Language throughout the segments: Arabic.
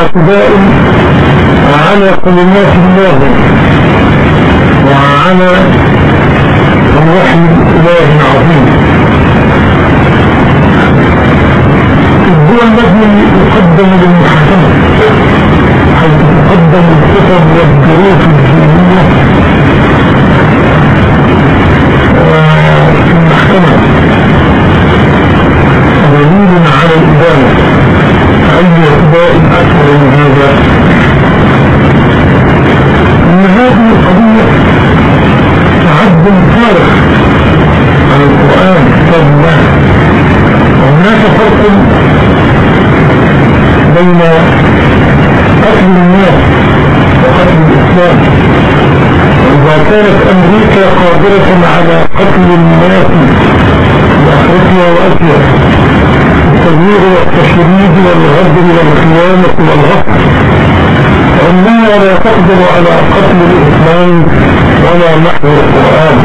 اعتداء على كلمات الله وعلى الوحي الإله العظيم. هو الذي يقدم للمحكمة حيث تقدم الخطب والظروف الدينية في المحكمة دليل على الإدانة أي إخباء أكثر من هذا أن هذه القضية تعد فارغ عن القرآن كتاب الله وهناك فرق بين قتل الناس وقتل الإسلام وإذا كانت أمريكا قادرة على قتل الناس بأفريقيا وأسيا. التغيير والتشريد والغدر والخيانة والغفر فإنها لا تقدر على قتل الإسلام ولا محو القرآن.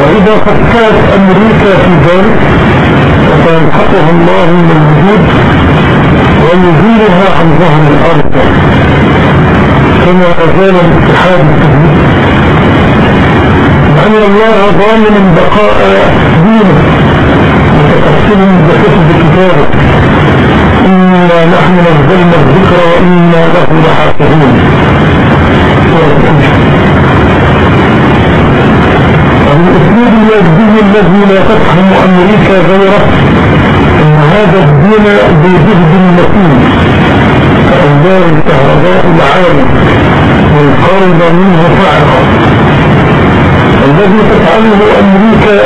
وإذا فكرت أمريكا في ذلك وسيمحقها الله من الوجود ويزيلها عن ظهر الأرض. كما أزال الاتحاد. السوفيتي لأن الله ضامن بقاء دينه. متقسم بحسب كتابه إنا نحن نزلنا الذكر وإنا له لحافظون. الأسلوب الوجدي الذي لا تفهم أمريكا غيره. أن هذا الدين بجهد متين. كأنبار الكهرباء العالم والقرب منه فعلا الذي تفعله أمريكا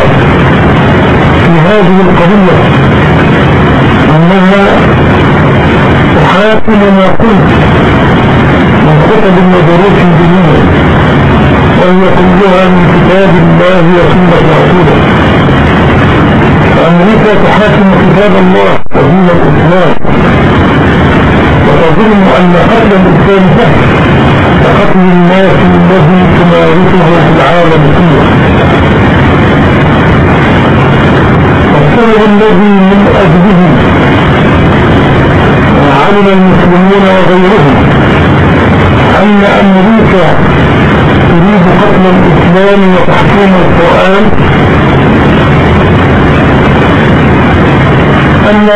في هذه القضية أنها تحاكم ما قلت من خطب ودروس دينية وهي كلها من كتاب الله وسنة رسوله. فأمريكا تحاكم كتاب الله ودين الإسلام. تظن أن قتل الإنسان سهل كقتل الناس الذي تمارسه في العالم كله. والسبب الذي من أجله علم المسلمون وغيرهم أن أمريكا تريد قتل الإسلام وتحكيم القرآن أن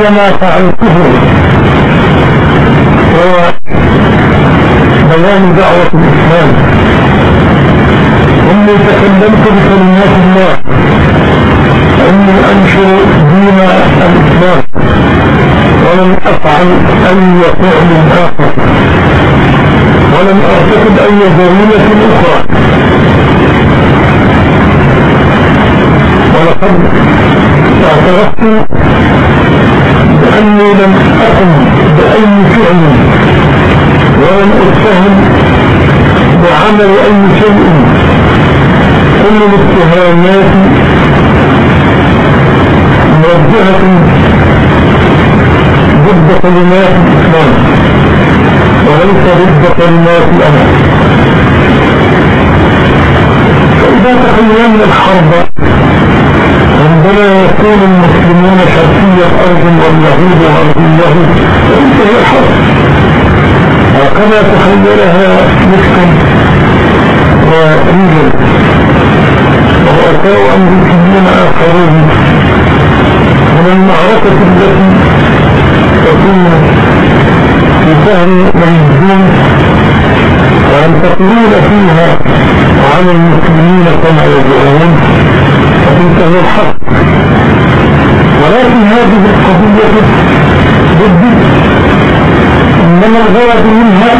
كل ما فعلته هو بيان دعوة الإسلام. إني تكلمت بكلمات الله. فإني أنشر دين الإسلام. ولم أفعل أي فعل آخر. ولم أرتكب أي جريمة أخرى ولقد اعترفت بأني لم أقم بأي فعل ولم أتهم بعمل أي شيء. كل الاتهامات موجهة ضد كلمات الإسلام وليس ضد كلمات الأمر فإذا تخيلنا الحرب عندما يكون المسلمون شرقي الأرض واليهود غربيه فإنتهي الحرب هكذا تخيلها نيكسون وريجل ورؤساء أمريكيين آخرون. من المعركة التي تكون في شهر ميزون وأن تقولون فيها عن المسلمين كما يدعون. فتنتهي الحق ولكن هذه القضية ضد إنما الغرض منها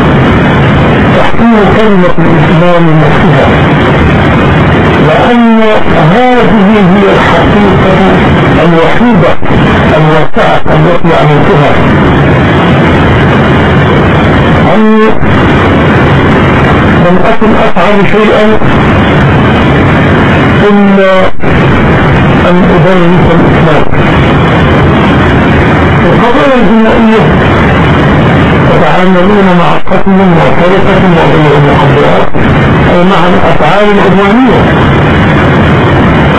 تحكيم كلمة الإسلام نفسها لأن هذه هي الحقيقة الوحيدة الواسعة التي عملتها أني لم أكن أفعل شيئا إلا أن أدرس الإسلام. القضايا الجنائية يتعاملون مع قتل وسرقة وغير المخدرات أي مع الأفعال العدوانية.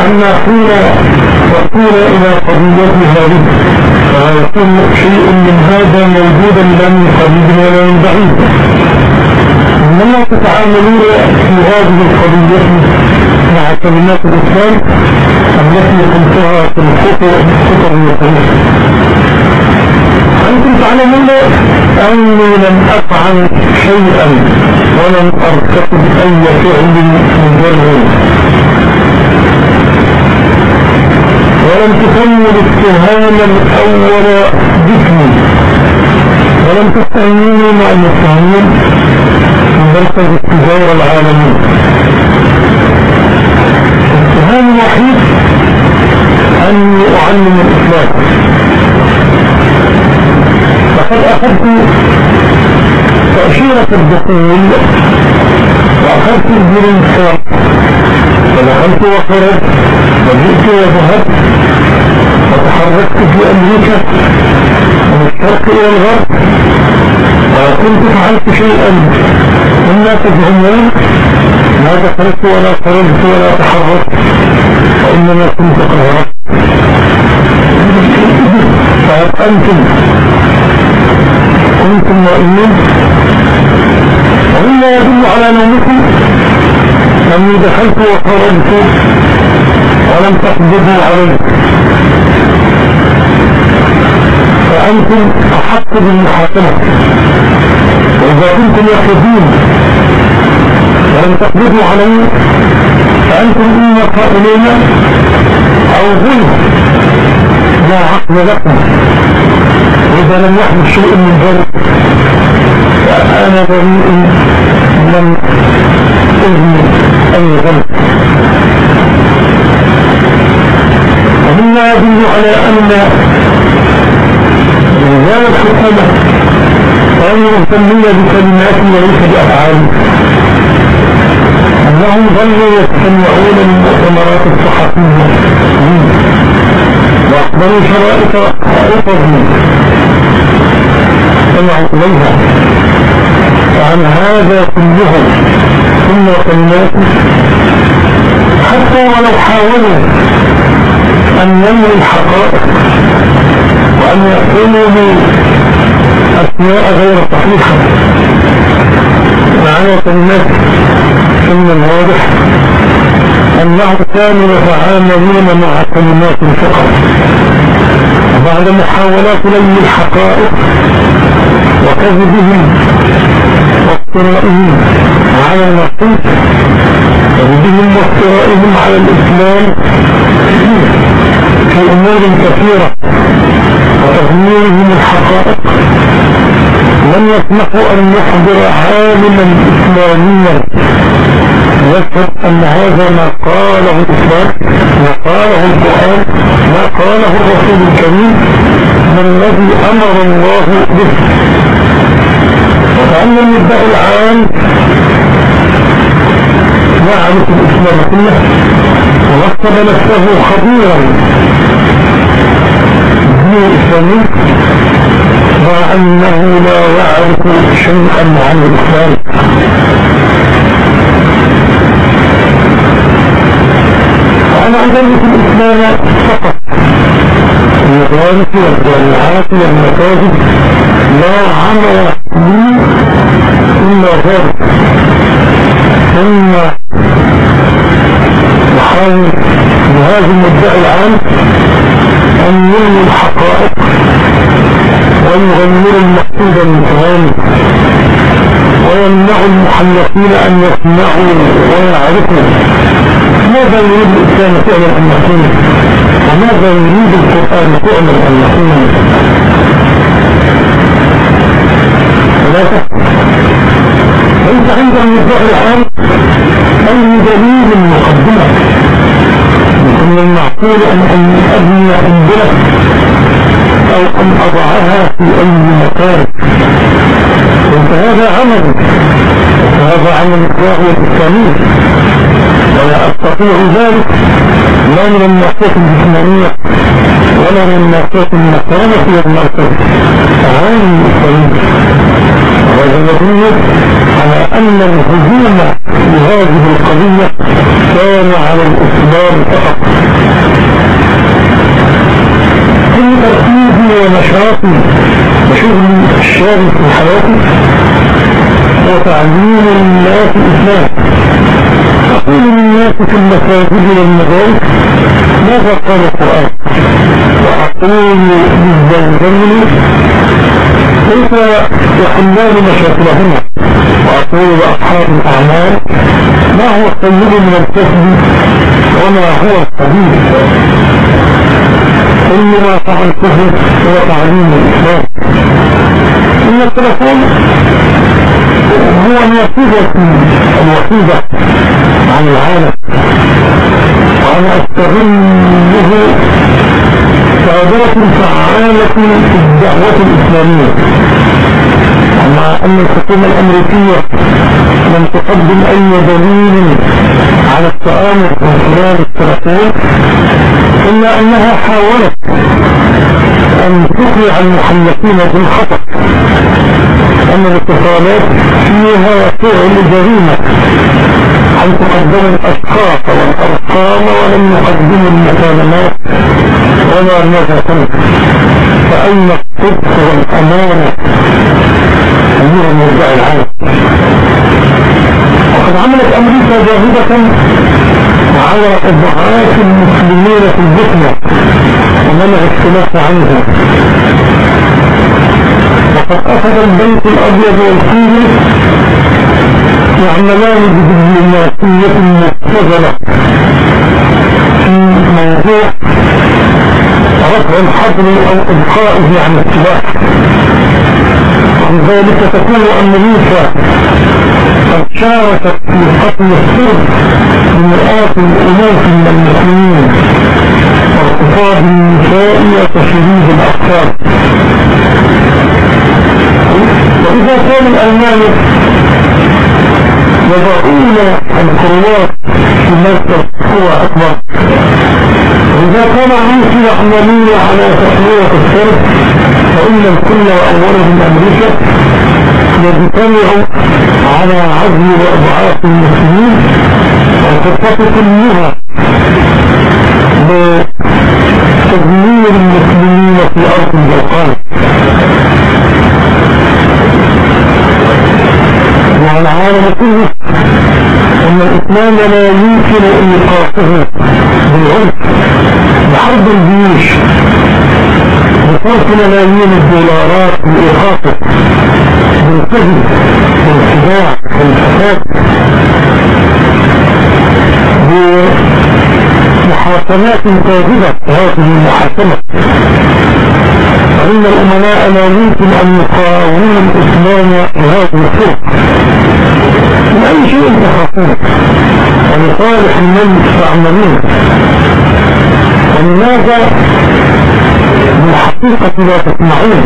أما حين وصول إلى قضية هذه فيكون شيء من هذا موجودا لا من قريب ولا من بعيد إنما تتعاملون في هذه القضية؟ مع كلمات الإسلام التي قلتها في الخطر الخطر الوطنية أنتم تعلمون أني لم أفعل شيئا ولم أرتكب أي فعل مجرد ولم تكمل الاتهام الأول باسمي. ولم تستهيني مع المتهمين في مركز التجارة العالمي أني أعلم الإسلام. لقد أخذت تأشيرة الدخول وأخذت الجرين فدخلت وخرجت وجئت وذهبت وتحركت في أمريكا من الشرق إلى الغرب. وكنت فعلت شيئا مما تفهمون ما دخلت ولا خرجت ولا تحركت وإنما كنت قهرت أنتم. كنتم نائمين ومما يدل على نومكم. أني دخلت وخرجت ولم تقبضوا علي فأنتم أحق بالمحاكمة. وإذا كنتم يقظون. ولم تقبضوا علي فأنتم إما قائلين أو غير لا عقل لكم وإذا لم يحدث شيء من ذلك فأنا بريء لم أذن أي ذنب ومما يدل على أن رجال الحكومة كانوا مهتمين بكلمات وليس بأفعال. أنهم ظلوا يستمعون للمؤتمرات الصحفية. وأقبلوا شرائط حقوقهم استمعوا إليها وعن هذا كله ثم الناس حتى ولو حاولوا أن ينوي الحقائق وأن يقولوا أسماء غير صحيحة. معايا الناس ثم الواضح أنهم كانوا يتعاملون مع كلمات فقط بعد محاولات لي الحقائق وكذبهم وافترائهم على المقصود كذبهم وافترائهم على الإسلام. في أمور كثيرة وتغييرهم الحقائق لم يسمحوا أن يحضر عالما إسلاميا. يشهد أن هذا ما قاله الإسلام ما قاله القرآن ما قاله الرسول الكريم ما الذي أمر الله به. وكأن المبدأ العام يعرف الإسلام كله ورتب نفسه خبيرا الدين الإسلامي مع أنه لا يعرف شيئا عن الإسلام. أدرس الإسلام فقط المدارس والجامعات والمساجد لا عمل لي إلا ذلك ثم نحاول بهذا المدعي العام أن يلي الحقائق ويغير المقصود كلامه ويمنع المحلقين أن يسمعوا ويعرفوا ماذا يريد الإسلام فعلا أن يكون وماذا يريد القرآن فعلا أن يكون ثلاثة ليس عند المدعي العام أي دليل مقدمة. من المعقول أن أبني قنبلة أو أن أضعها في أي مكان. وهذا عمل. وهذا عمل الدعوة الإسلامية ولا أستطيع ذلك. لا من الناحية الجسمانية ولا من الناحية المكانة والمركز. عالم الإسلامية وهذا يدل على أن الهجوم في هذه القضية كان على الإسلام فقط. كل تركيزي ونشاطي وشغلي الشاغل في حياتي هو تعليم الناس الإسلام. أقول للناس في المساجد والمدارس ماذا قال القرآن؟ وأقول للزوجين كيف يحلان مشاكلهما. وأقول لأصحاب الأعمال ما هو الطيب من الكسب؟ وما هو القبيل كل ما فعلته هو تعليم الإسلام. إن التلفون هو الوسيلة الوحيدة عن العالم. وأنا أستغله كأدرة فعالة في الدعوة الإسلامية. مع أن الحكومة الأمريكية لم تقدم أي دليل على التآمر من خلال التلفون إلا أنها حاولت أن تقنع المحلقين بالخطأ. أن الاتصالات فيها فعل جريمة. أن تقدم الأشخاص والأرقام ولم يقدموا المكالمات ولا تنك فأين الصدق والأمانة؟ أمير المرجع العالم. وقد عملت أمريكا جاهدة على إضعاف المسلمين في الفتنة ومنع الخلاف عنهم. أخذ البيت الأبيض والكيل يعملان بدبلوماسية مبتذلة في موضوع رفع الحظر أو إبقائه عن السلاح وعن ذلك تكون أمريكا قد شاركت في قتل السر بمئات الألوف من المسلمين. واغتصاب النساء وتشريد الأطفال وإذا كان الألمان يضعون القروات في مركز قوة أكبر. وإذا كان الروس يعملون على تقوية الصرف فإن الكل وأولهم أمريكا يجتمع على عزل وإضعاف المسلمين وخطة كلها لتدمير المسلمين في أرض البلقان وعلى العالم كله أن الإسلام لا يمكن إيقافه بالعنف بحرب الجيوش بصرف ملايين الدولارات لإيقافه بالكذب بالخداع بالفساد بمحاكمات كاذبة هذه المحاكمة فإن الأمناء لا يمكن أن يقاوموا الإسلام بهذه الطرق من أي شيء تخافون؟ ولصالح من تعملون ولماذا بالحقيقة لا تسمعون.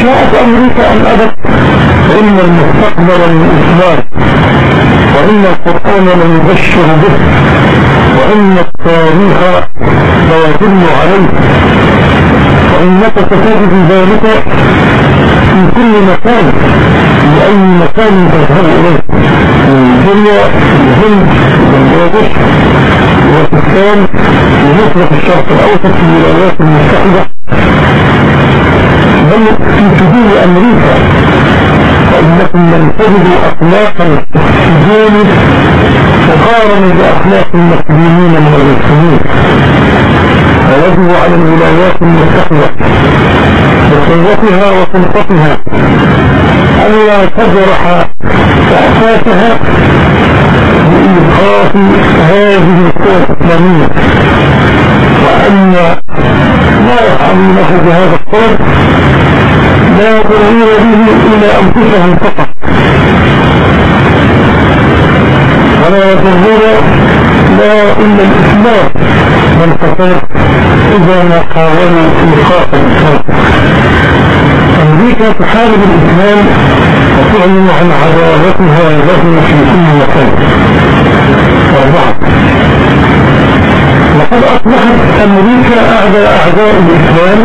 شاءت أمريكا أن أبت فإن المستقبل للإسلام. وإن القرآن ليبشر به. وإن التاريخ سيدل عليه. وإنك ستجد ذلك في كل مكان لأي مكان تذهب إليه. من سوريا الهند بنجلاديش وباكستان ومصر في الشرق الأوسط في الولايات المتحدة. بل في سجون أمريكا فإنكم لن تجدوا أخلاقا السجون تقارن بأخلاق المسلمين من المسلمين فيجب على الولايات المتحدة بقوتها وسلطتها ألا تجرح أساسها بإيقاف هذه القوى الإسلامية. وأن لا يفعلونه بهذا الطرد لا يضرون به إلى أنفسهم فقط. ولا يضرون لا إلا الإسلام. والفساد إذا ما حاولوا إيقاف الإسلام أمريكا تحارب الإسلام وتعلن عن عداوتها له في كل مكان. أربعة لقد أصبحت أمريكا أعدى أعداء الإسلام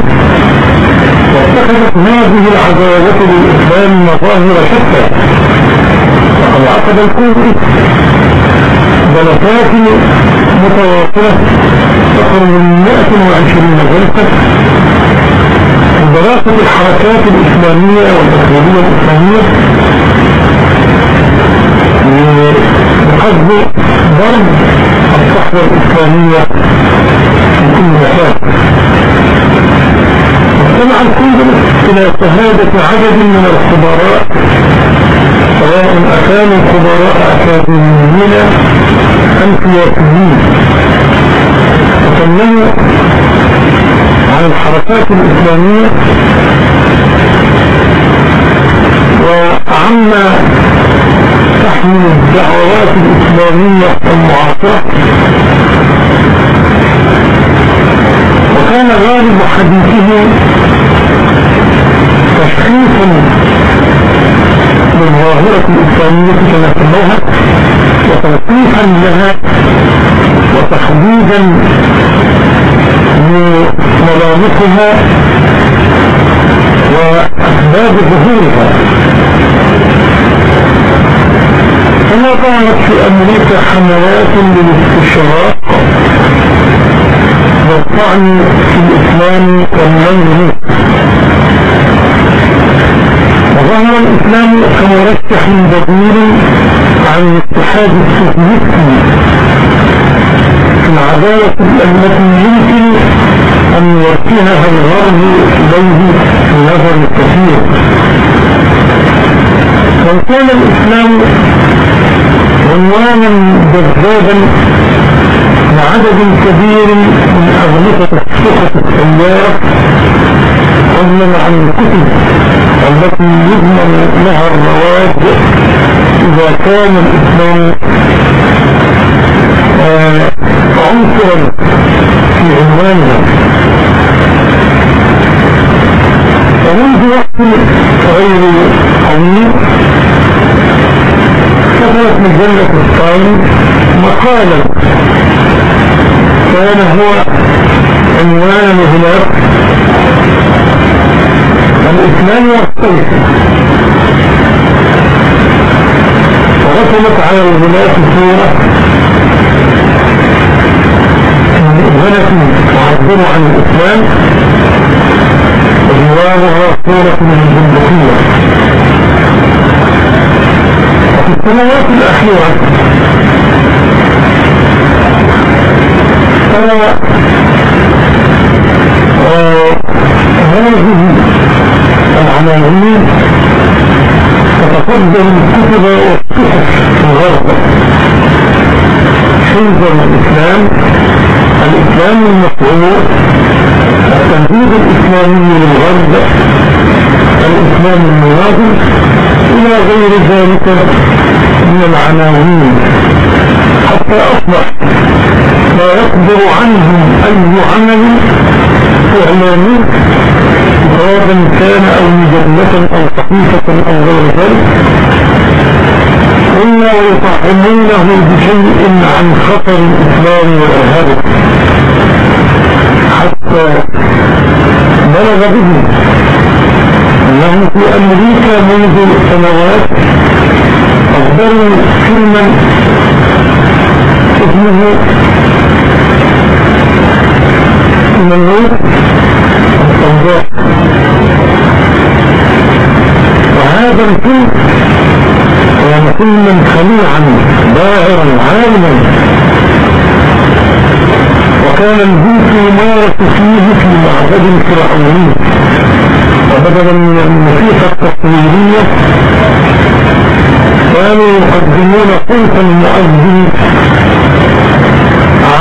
واتخذت هذه العداوة للإسلام مظاهر شتى وقد عقد الكوفي متواصلة تقرب من 120 جلسة دراسة الحركات الإسلامية والتخريبية الإسلامية بقصد ضرب الصحوة الإسلامية في كل مكان واستمع الكونجرس إلى شهادة عدد من الخبراء سواء أكانوا خبراء أكاديميين أم سياسيين. وكلموا عن الحركات الإسلامية وعما تحمل الدعوات الإسلامية المعاصرة وكان غالب حديثه تشخيص للظاهرة الإسلامية كما سموها وتوصيفا لها وتحديدا لملامحها وأسباب ظهورها. كما كانت في أمريكا حملات للاستشراق والطعن في الإسلام والنيل وظهر الإسلام كمرشح بديل عن الاتحاد السوفيتي. في العدالة التي يمكن أن يوجهها الغرب إليه في نظر الكثير وكان الإسلام عنوانا جذابا لعدد كبير من أغلقة الثقة السيارة فضلا عن الكتب التي يضمن لها الرواج إذا كان الإسلام عنصرا في عنوانها ومنذ وقت غير قليل كتبت مجلة الصائم مقالا كان هو عنوان هناك الإسلام والسيف ورسمت على الغلاف صورة غلف تعبر عن الإسلام. وجوارها صورة من البندقية وفي السنوات الأخيرة ترى هذه العناوين تتقدم الكتب والصحف في الغرب حزب الإسلام الإسلام المشروع التنفيذ الإسلامي للغرب الإسلام المناظر إلى غير ذلك من العناوين. حتى أصبح لا يقدر عنهم أي عمل إعلامي إفرادا كان أو مجلة أو صحيفة أو غير ذلك. إلا ويطعمونه بشيء عن خطر الإسلام وإرهابه حتى بلغ به أنه في أمريكا منذ سنوات أصدروا فيلما اسمه من النور السوداء وهذا الفيلم كان فيلما خليعا باهرا عالما. وكان الجنس يمارس فيه في معبد فرعوني وبدلا من الموسيقى التصويرية كانوا يقدمون صوت المؤذن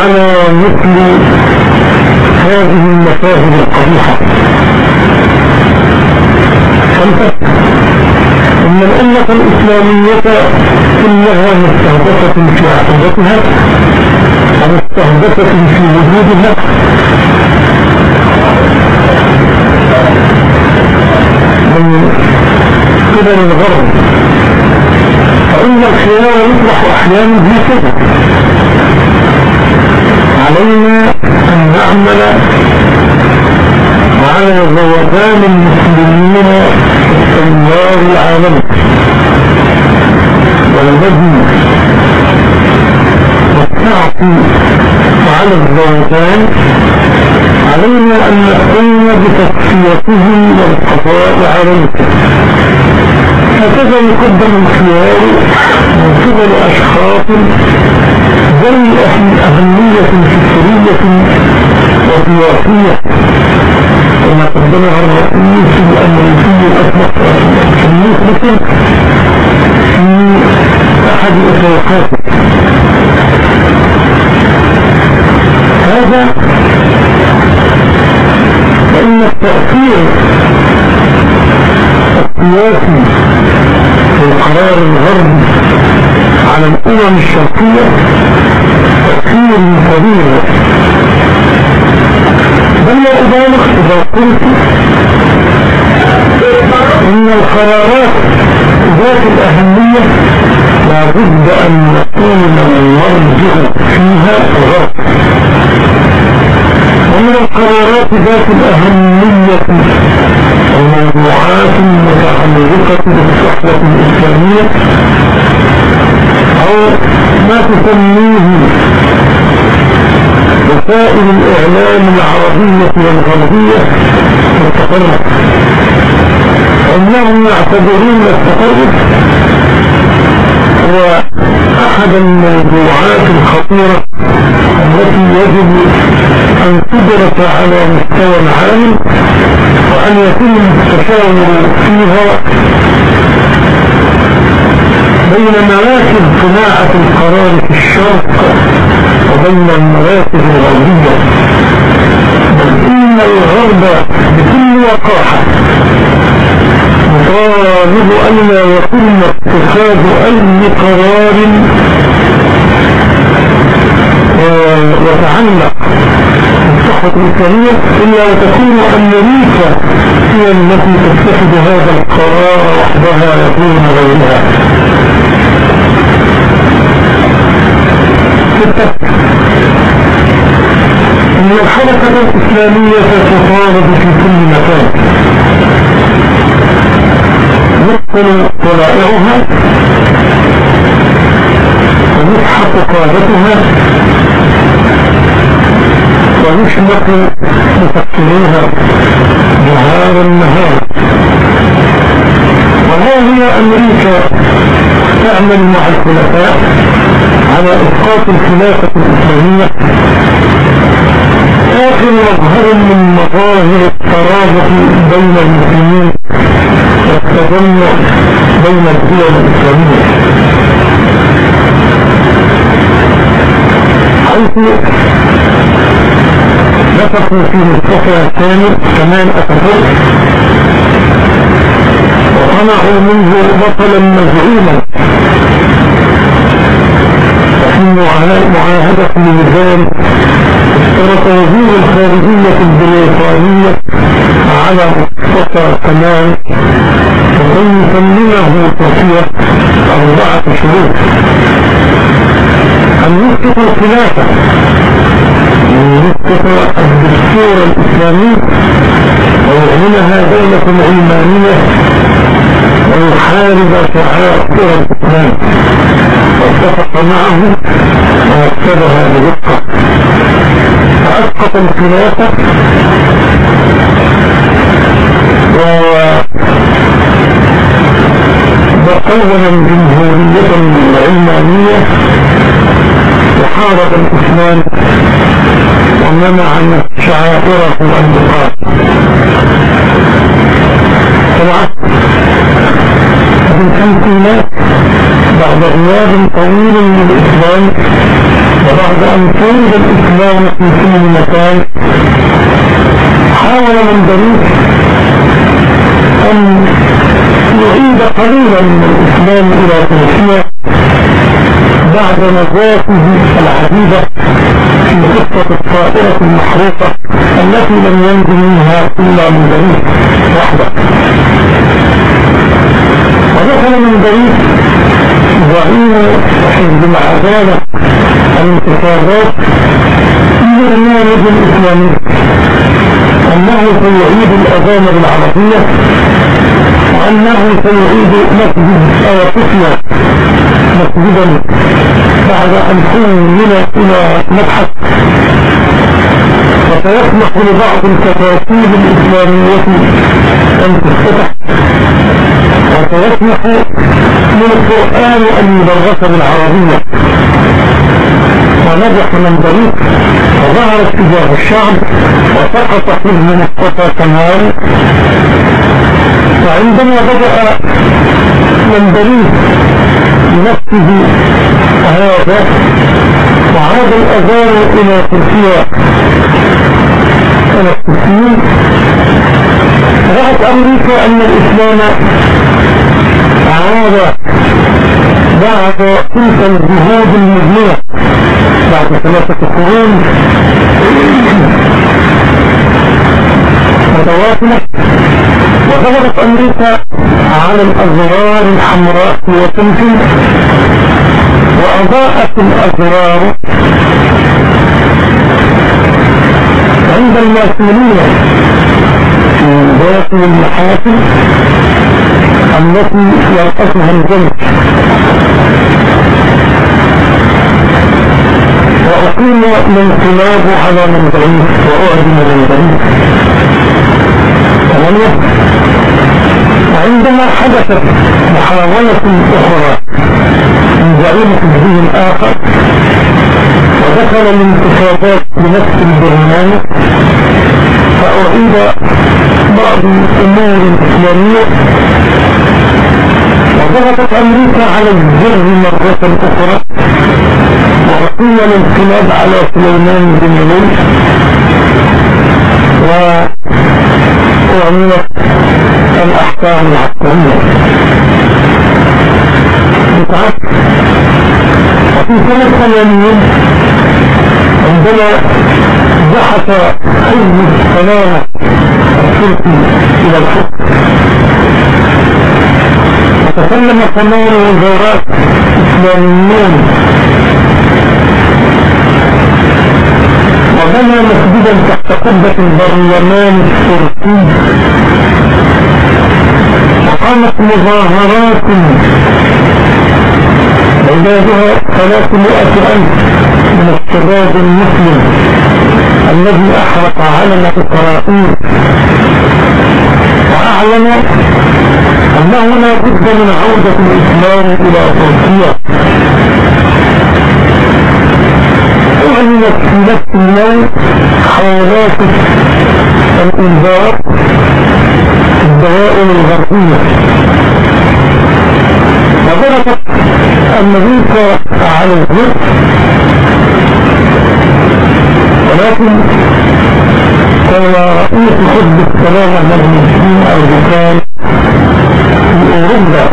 على مثل هذه المشاهد القبيحة فانتهت أن الامة الاسلامية كلها مستهدفة في عقيدتها ومستهدفة في وجودها من قبل الغرب فإن الخيار يطلح أحيانا هكذا علينا أن نعمل على ذوبان المسلمين في التيار العالمي. والذي نستعطي على الذوبان علينا أن نقوم بتصفيتهم والقضاء عليهم هكذا يقدم الخيار من قبل أشخاص ذوي أهمية فكرية وسياسية كما قدمها الرئيس الأمريكي الأسبق شريف مثل في أحد إطلاقاته هذا فإن التأثير السياسي في القرار الغربي على الأمم الشرقية تأثير كبير بل لا أبالغ إذا قلت إن القرارات ذات الأهمية لابد أن نكون المرجع فيها الغرب ومن القرارات ذات الأهمية الموضوعات المتعلقة بالصحوة الإسلامية أو ما تسميه وسائل الإعلام العربية والغربية التقرب أنهم يعتبرون التقرب هو أحد الموضوعات الخطيرة التي يجب أن تدرس على مستوى العالم وأن يتم التشاور فيها بين مراكز صناعة القرار في الشرق وبين المراكز الغربية. بل إن الغرب بكل وقاحة يطالب ألا يتم اتخاذ أي قرار يتعلق بالصحة الإسلامية إلا وتكون أمريكا هي التي تتخذ هذا القرار وحدها دون غيرها. ستة المملكة الإسلامية تطالب في كل مكان. يدخل طلائعها. ويسحق قادتها. ويشمق مفكريها نهار النهار. وها هي أمريكا تعمل مع الخلفاء على إسقاط الخلافة الإسلامية؟ آخر مظهر من مظاهر الترابط بين المسلمين والتجمع بين الدول الإسلامية. حيث نفقوا في مصطفى الثاني كمان أتفق وصنعوا منه بطلا مزعوما وفي معاهدة ميزان اشترط وزير الخارجية البريطانية على مصطفى كمان وأن يسلمه تركيا أربعة شهور أن يسقط الخلافة يسقط الدستور الإسلامي ويعلنها دولة علمانية ويحارب شعائر الإسلام واتفق معه ويكتبها بدقة فأسقط الخلافة وكون جمهورية علمانية وحارب الإسلام ومنع شعائره النقاط طبعا بعد غياب طويل من الإسلام وبعد أن طول الإسلام في كل مكان حاول من بريد أن يعيد قليلا من الإسلام إلى تركيا بعد نجاته العديدة في قصة الطائرة المحروقة التي لم ينزل منها إلا من بريد وحده ودخل من بريد زعيم حزب العدالة الانتخابات في برنامج الإسلامي أنه سيعيد الأذان بالعربية وأنه سيعيد مسجد أو طفلة مسجدا بعد أن حول إلى مبحث وسيسمح لبعض الكتاتيب الإسلامية أن تفتح وسيسمح للقرآن أن يدرس بالعربية ونجح من بريد وظهر اتجاه الشعب وسقط حزب مصطفى كمال وعندما بدأ من بريد بنفسه هذا وعاد الأذان إلى تركيا سنة 60 رأت أمريكا أن الإسلام عاد بعد تلك الجهود المذنية بعد ثلاثة قرون. متواصلة وضغطت أمريكا على الأزرار الحمراء وتمكن وأضاءت الأزرار عند المسؤولين في داخل المحافل التي يرقصها الجنة وأقيم الانقلاب على من بعيد وأعلم من بعيد ثمانية وعندما حدثت محاولة أخرى من زعيم حزبه الآخر ودخل الانتخابات بنفس البرنامج فأعيد بعض الأمور الإسلامية. وضغطت أمريكا على الزر مرة أخرى وأقيم الانقلاب على سليمان بن ملك وأعملت الأحكام العسكرية بتعرف. وفي سنة ثمانين عندما بحث حزب السلامة التركي إلى الحكم وتكلم ثمان وزارات إسلاميون وبنى مسجدا تحت قبة البرلمان التركي وقامت مظاهرات. عدادها ثلاثمائة ألف من الشباب المسلم الذي أحرق علم إسرائيل وأعلن أنه لا بد من عودة الإسلام إلى تركيا أعلنت في نفس اليوم حالات الإنذار الدوائر الغربية. وضربت أمريكا على الغرب. ولكن كان رئيس حزب السلام المسلمين الامريكان في أوروبا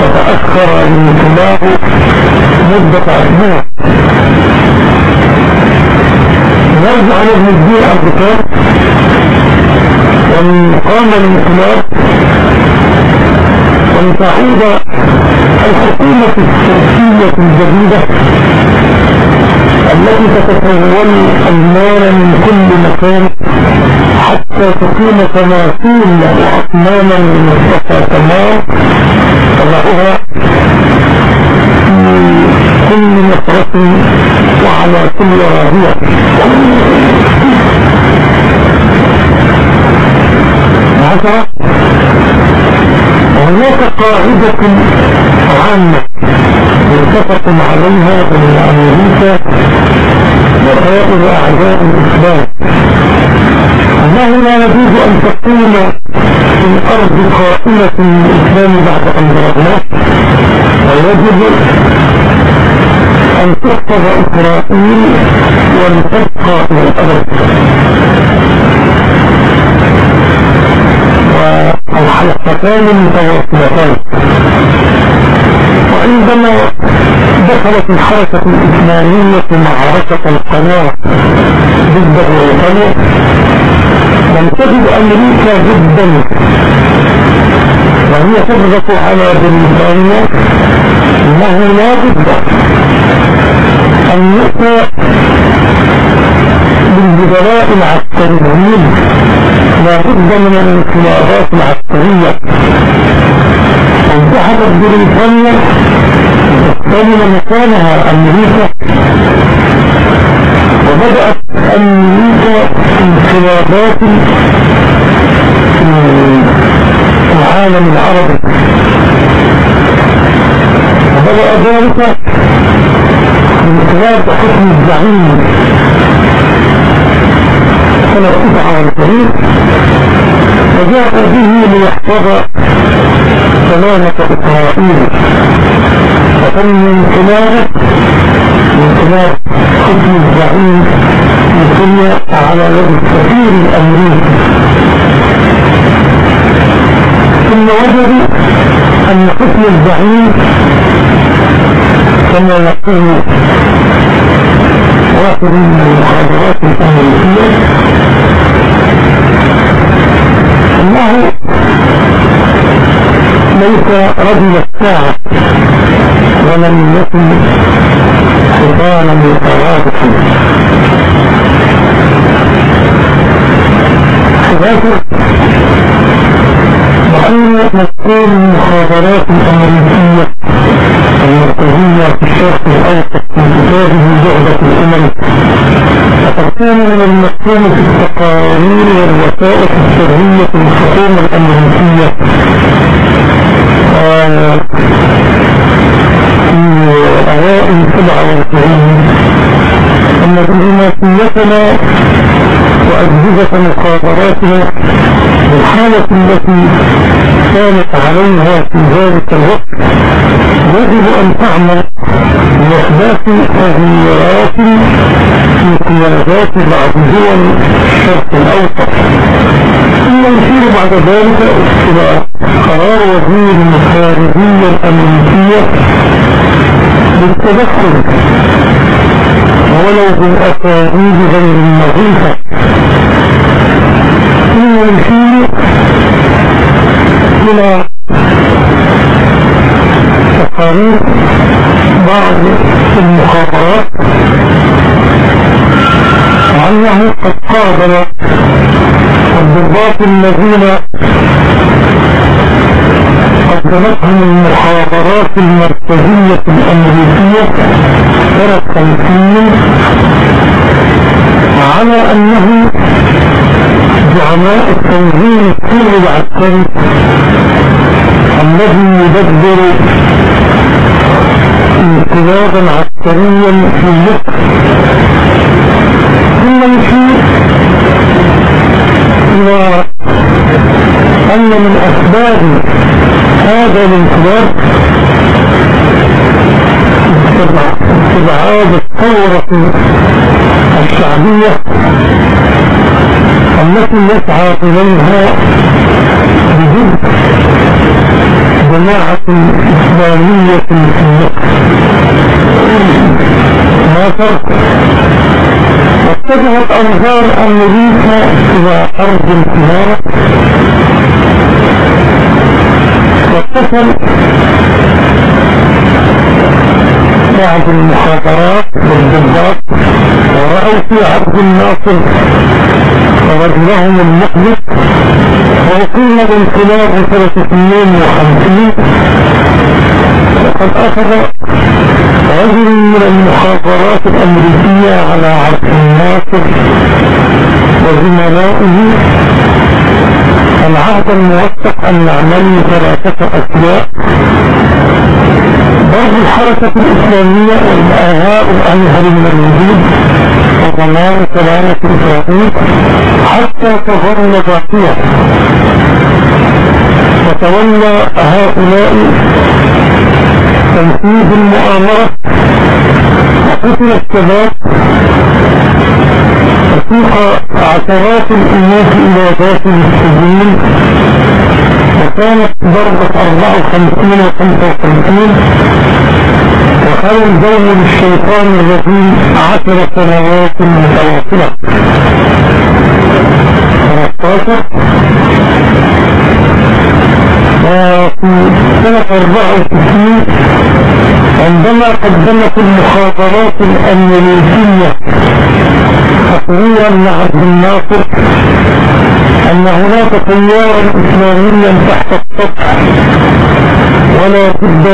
فتأخر الانقلاب مدة أسبوع نرجع لابن الدين الامريكان ومن قام الانقلاب وإن تعود الحكومة التركية الجديدة التي تتكون المال من كل مكان حتى تقيم تماثيل من مصطفى كمال تضعها في كل مصرف وعلى كل راضية عشرة وهناك قاعدة عامة متفق عليها بين أمريكا وسائر أعداء الإسلام. انه لا يجوز أن تكون في الأرض قائمة الاسلام بعد أن ضربناه ويجب إسرائيل ولتبقى إلى الابد والحلقتان متواصلتان وعندما دخلت الحركة الإسلامية معركة القناة ضد بريطانيا لم تجد أمريكا جدا وهي تضغط على بريطانيا أنه لا بد أن يؤتى بالبدلاء العسكريين لا بد من الانقلابات العسكرية انسحبت بريطانيا تستلم مكانها أمريكا. وبدأت أمريكا انقلابات في العالم العربي. وبدأ ذلك انقلاب حكم الزعيم. سنة 49 وجاء به ليحفظ سلامة إسرائيل. وكان من خلال من خلال حكم الزعيم في على يد السفير الأمريكي ثم وجدوا أن حكم الزعيم كما يقول واحد من المخابرات الأمريكية أنه ليس رجل الساعة ولم يكن حضانا لترابط خلافه وحين مسؤول المخابرات الأمريكية. المركزية في الشرق الأوسط في كتابه جعبة الأمم كان من المكتوب في التقارير والوثائق السرية للحكومة الأمريكية. في أوائل سبعة وعشرين. أن دبلوماسيتنا وأجهزة مخابراتنا بالحالة التي كانت عليها في ذلك الوقت يجب أن تعمل لإحداث تغييرات في قيادات بعض دول الشرق الأوسط. ثم يشير بعد ذلك إلى قرار وزير الخارجية الأمريكية بالتدخل. ولو بالأساليب غير النظيفة. ثم يشير إلى تقارير بعض المخابرات مع أنه قد قابل الضباط الذين قدمتهم المخابرات المركزية الأمريكية سنة 50 على أنه زعماء التنظيم السوري العسكري الذي يدبر انقلابا عسكريا في مصر. ثم نشير إلى أن من أسباب هذا الانقلاب استبعاد الثورة الشعبية التي يسعى إليها بجد جماعة إسلامية في مصر؟ واتجهت أنظار أمريكا إلى أرض الكهارة واتصل بعض المخاطرات بالضباط ورأوا في عبد الناصر ورجلهم المخلص وأقيم الانقلاب سنة 52 وقد أخذ رجل من المخابرات الأمريكية على عبد الناصر وزملائه العهد الموثق أن نعمل ثلاثة أشياء ضرب الحركة الإسلامية والآهاء الأنهر من الوجود وضمان سلامة إسرائيل حتى تظل باقية وتولى هؤلاء تنفيذ المؤامرة. وقتل الشباب. وسوق عشرات الألوف إلى ذات السجين وكانت ضربة 54 و 55 وكان الجو للشيطان الرجيم عشر سنوات متواصلة. 13 وفي سنة 64 عندما قدمت المخابرات الأمريكية تقريرا لعبد الناصر أن هناك تيارا إسلاميا تحت السطح ولا بد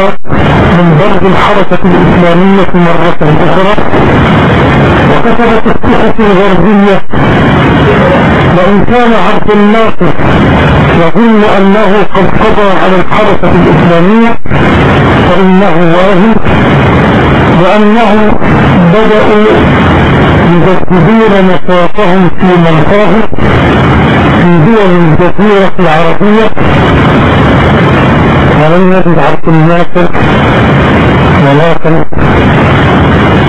من ضرب الحركة الإسلامية مرة أخرى وكتبت الصحف الغربية وإن كان عبد الناصر يظن أنه قد قضى على الحركة الإسلامية فإنه واهم وأنه بدأوا يجددون نشاطهم في منطقة في دول الجزيرة العربية. ولم يجد عبد الناصر ولكن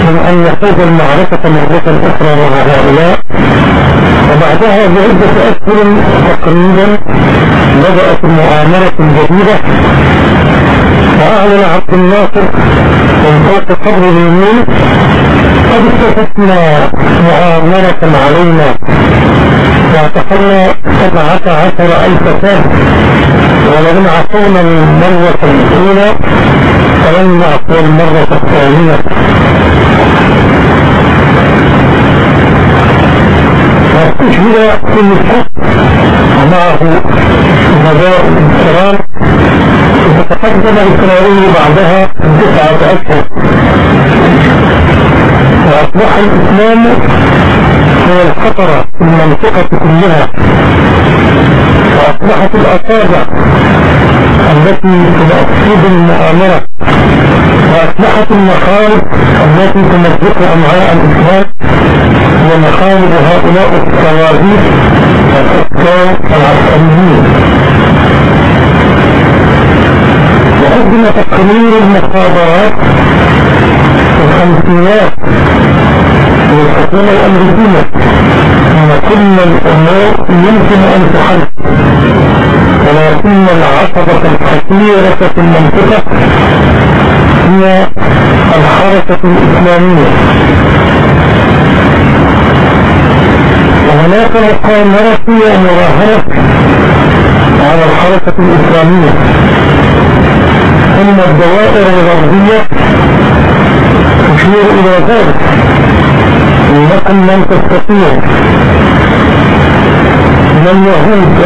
من أن يخوض المعركة مرة أخرى مع هؤلاء. وبعدها بعدة أشهر تقريبا بدأت المؤامرة الجديدة. وأعلن عبد الناصر من فوق قبر اليمين قد استفدنا مؤامرة علينا. واعتقلنا سبعة عشر ألف سنة ولم عصونا المرة الأولى فلن نعصوا المرة الثانية. واستشهد كل الحق ومعه نباء الكرام وتقدم إسرائيل بعدها تسعة أشهر. وأصبح الإسلام هو الخطر في المنطقة كلها. وأصبحت الأصابع التي تؤكد المؤامرة. وأصبحت المخاوف التي تمزق أمعاء الإسلام هي مخاوف هؤلاء الصواريخ والحكام العسكريين وقدم تقرير المخابرات في الخمسينات للحكومة الأمريكية أن كل الأمور يمكن أن تحل ولكن العصبة الكثيرة في المنطقة هي الحركة الإسلامية. وهناك مقامرة ومراهنة على الحركة الإسلامية. ثم الدوائر الغربية تشير إلى ذلك. لكم من تستطيع. من اليهود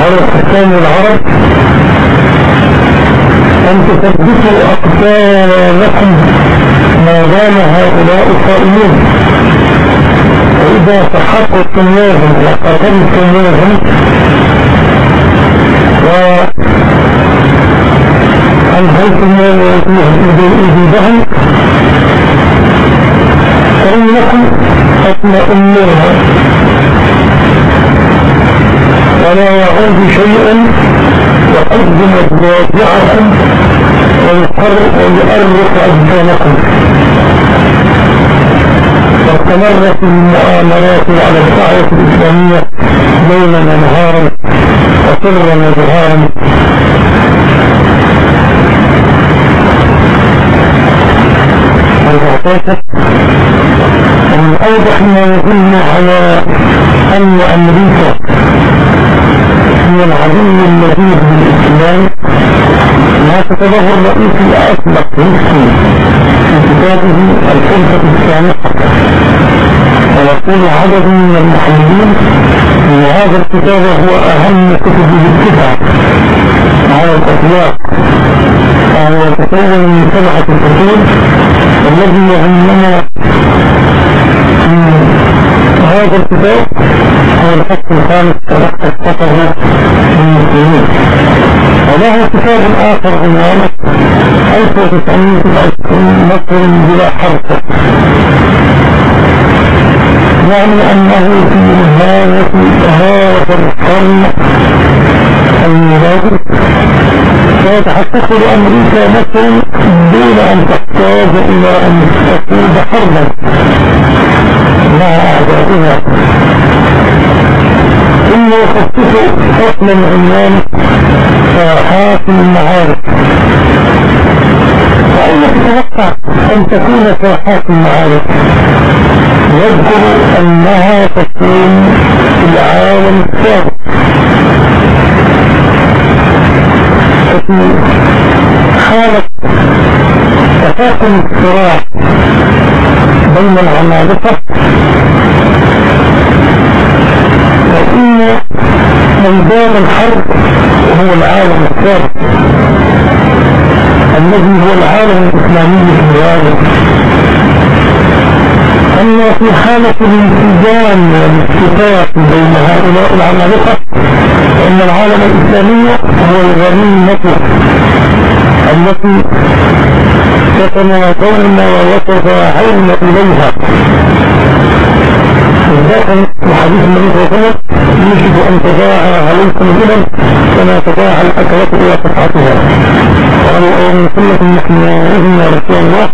على حكام العرب. أن تثبتوا أقدامكم ما دام هؤلاء قائمين وإذا تحقق كنياهم وقرروا كنياهم وأنهيتم وجودهم فإنكم تطمئنون ولا يعود شيء يقدم مضاجعكم ويؤرق أبدانكم واستمرت المؤامرات على الدعوة الإسلامية ليلا ونهارا وسرا وجهارا ومن أوضح ما يدل على أن أمريكا هي العدو اللذيذ بالإسلام ما كتبه الرئيس الأسبق في كتابه الحلفة السامقة ويقول عدد من المحللين إن هذا الكتاب هو أهم كتبه التسعة على الإطلاق. وهو يتكون من سبعة الفصول والذي يهمنا هذا الكتاب هو الفصل الخامس تلقى السفر المسلمين. وله كتاب آخر عنوانه 1999 مصر بلا حركة يعني أنه في نهاية هذا القرن الميلادي. سيتحقق لأمريكا مصر دون أن تحتاج إلى أن تقود حربا. مع أعدائها ثم يخصص حكم عنوان ساحات المعارك فأين تتوقع أن تكون ساحات المعارك. يذكر أنها تكون في العالم السابق ففي حالة تفاقم الصراع بين العمالقة. فإن ميدان الحرب هو العالم الثالث. الذي هو العالم الإسلامي في العالم أما في حالة الانسجام والاتفاق بين هؤلاء العمالقة فإن العالم الإسلامي هو الغنيمة التي يتناقون ويتفاعلون إليها. بالذات الحديث النبي صلى الله عليه وسلم يجب أن تضاعى عليكم الإبل كما تضاعى الأكلة إلى قطعتها قالوا أو من سنة نحن يا رسول الله.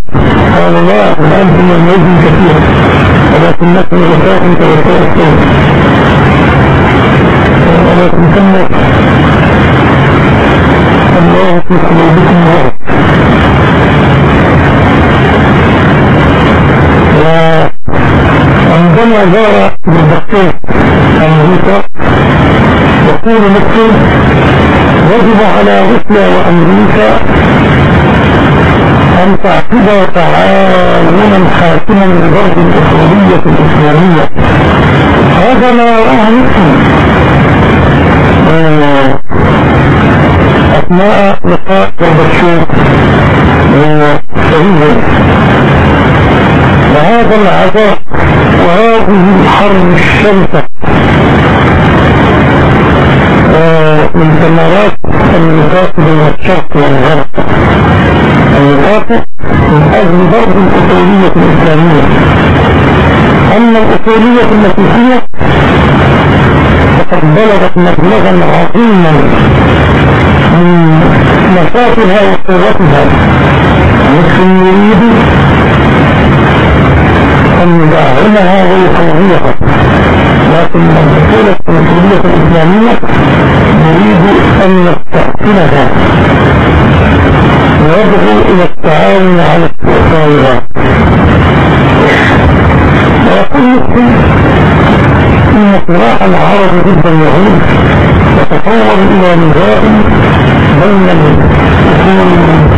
قال لا وأنتم من وزن كثير ولكن نحن غفاء كغفاء الثوب ولكن سمت الله في قلوبكم مرض وعندما زار بالدكتور أمريكا يقول نفسه يجب على روسيا وأمريكا أن تعقد تعاونا حاسما لضرب الأسرية الإسلامية هذا ما راه نفسه أثناء لقاء gorbachev وشهيد وهذا العداء وهذه الحرب الشمسة من ثمرات النقاط بين الشرق والغرب. النقاط من أجل ضرب الأصولية الإسلامية. أما الأصولية المسيحية فقد بلغت مبلغا عظيما من نشاطها وقوتها. لكن يريد أن يدعمها ويقويها. لكن الدولة الأصولية الإسلامية نريد أن نستحسنها ويدعو إلى التعاون على استحسانها ويقول صراع العرب ضد اليهود. يتطور إلى نزاع بين الأصول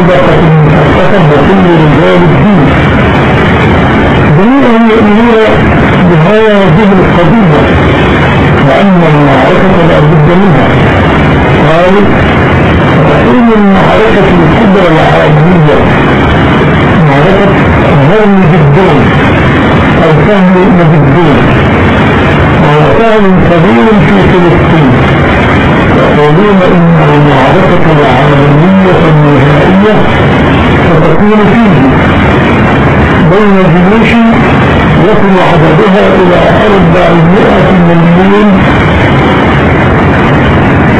طبقة مؤسسة وكل رجال منها قالوا فإن المعركة الكبرى العالمية معركة هرم بالدين أو سهم بالدين وسهم كبير في فلسطين يقولون إن المعركة العالمية النهائية ستكون فيه بين جيوش يصل عددها إلى أربعمائة مليون.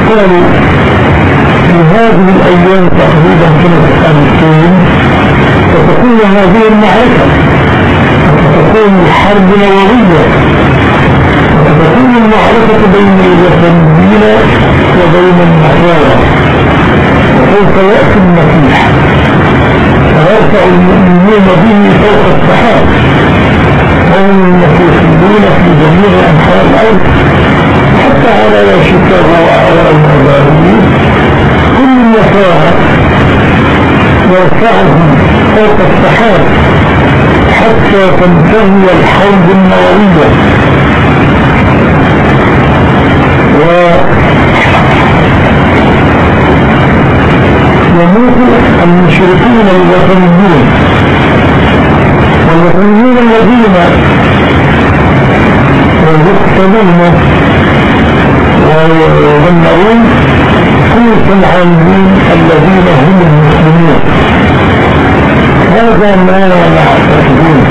قالوا في هذه الأيام تقريبا سنة 2000 ستكون هذه المعركة ستكون الحرب نووية. ستكون المعركة بين الوثنيين وبين النصارى وسوف يأتي المسيح. فيرفع المؤمنين به فوق السحاب. وهم المسيحيون في جميع أنحاء الأرض. حتى على شيكاغو وعلى المباريين. كل النصارى يرفعهم فوق السحاب. حتى تنتهي الحرب النووية. ويموت المشركين الوطنيون والوطنيون الذين يقتلون ويغنرون كل العالمين الذين هم المسلمين هذا ما نعتقدون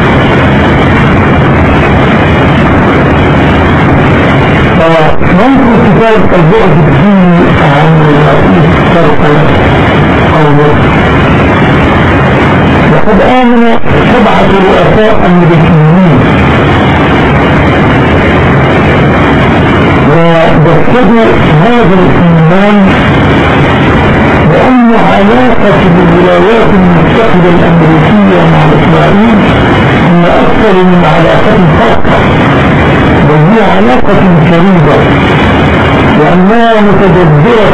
فممكن كتاب البعد الديني عن الرئيس شرقا قوله وقد آمن سبعة رؤساء أمريكيين وجسدوا هذا الإيمان وأن علاقة الولايات المتحدة الأمريكية مع إسرائيل هي أكثر من علاقة خاصة بل هي علاقة فريدة لأنها متجذرة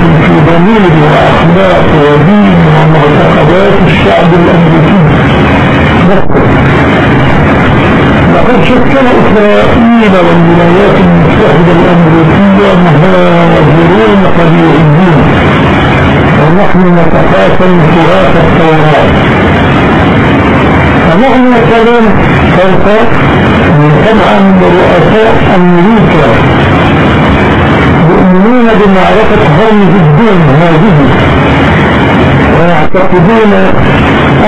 وأخلاق ودين ومعتقدات الشعب الأمريكي. لقد شكل إسرائيل والولايات المتحدة الأمريكية مهاجرون طبيعيين. ونحن نتقاسم تراث التوراة فمعنى كلام سوف من سبعة من رؤساء أمريكا. يؤمنون بمعركة هرمز الدين هذه. ويعتقدون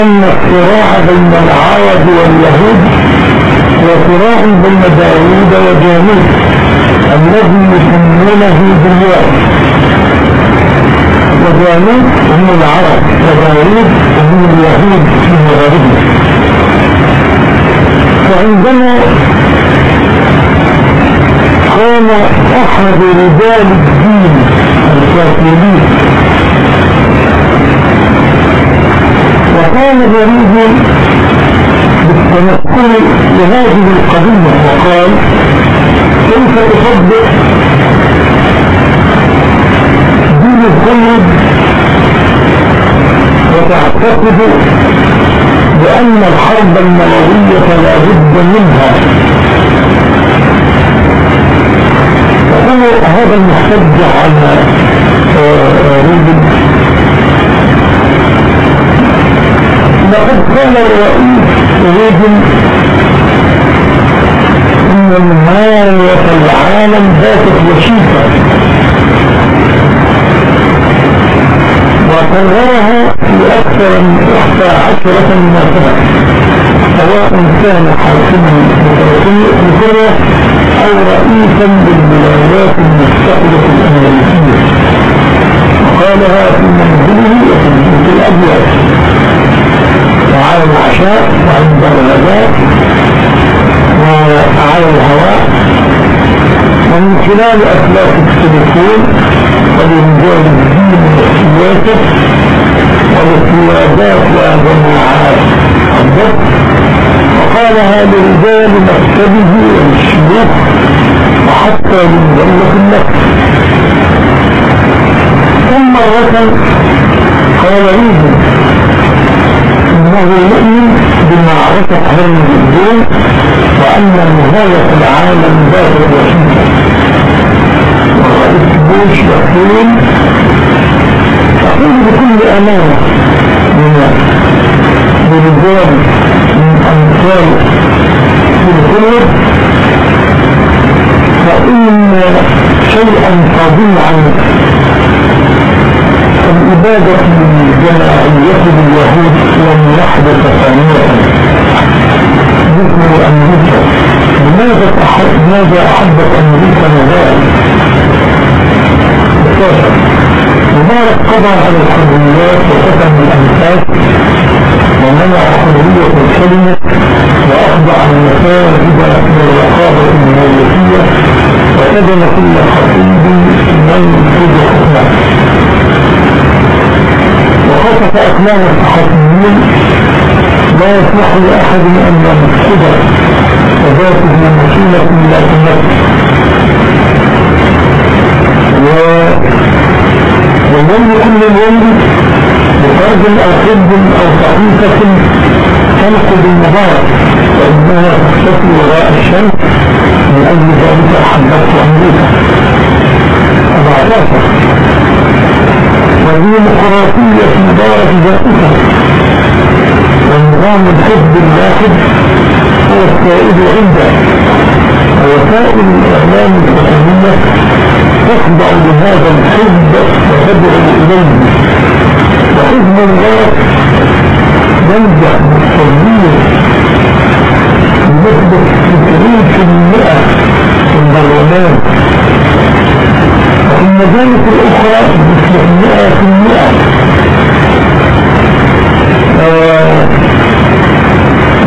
أن الصراع بين العرب واليهود هو صراع بين داوود وجانوت الذي يسمونه بالله وجانوت هم العرب وداوود هم اليهود في مغاربه فعندما قام أحد رجال الدين الكاثوليك. وكان يريد بالتنقل لهذه القضية. وقال كيف تصدق دين الخلد وتعتقد بأن الحرب النووية لا بد منها؟ فهو هذا المحتج على ريبن لقد قال الرئيس ريبن إن نهاية العالم باتت وشيكة وقررها في أكثر من إحدى عشرة مناسبة سواء كان حاكما بقرية أو رئيسا للولايات المتحدة الأمريكية. وقالها في منزله وفي البيت الابيض وعلى العشاء وعند الغداء وعلى الهواء. ومن خلال أفلاك التليفون ورجال الدين والسياسة والقيادات وجماعات الضبط وقالها لرجال مكتبه والشيوخ وحتى لمجلة النفس. ثم مرة قال ريزن إنه يؤمن بمعركة هرم الدين وأن نهاية العالم ذات الوحيدة ورئيس بوش يقول أقول بكل أمانة من برجال أمثال في الخلق فإن شيئا فظيعا الإبادة الجماعية لليهود لم يحدث ثانية مثل أمريكا لماذا ماذا أحبت أمريكا مبارك مبارك قضى على الحريات وقسم الأنفاس ومنع حرية الكلمة وأخضع المساجد للرقابة المالكية وكذب كل خطيب من حكمه. وخطف أقلام الصحفيين لا يسمح لأحد أن يمسد وذاته مشيلة لا تمس ومن كل يوم بفرد أو حب أو صحيفة تنقض المبارك وإنها تختفي وراء الشمس من أجل ذلك أحببت أمريكا. أضعفاتها وهي ديمقراطية مبارك ذاتها. ونظام الحزب الواحد هو السائد عنده ووسائل الإعلام الحكومية تخضع لهذا الحزب وتدعو إليه. وحزب الله. ينجح بالتغيير بنسبة 90% في البرلمان وفي المجالس الأخرى بنسبة 100%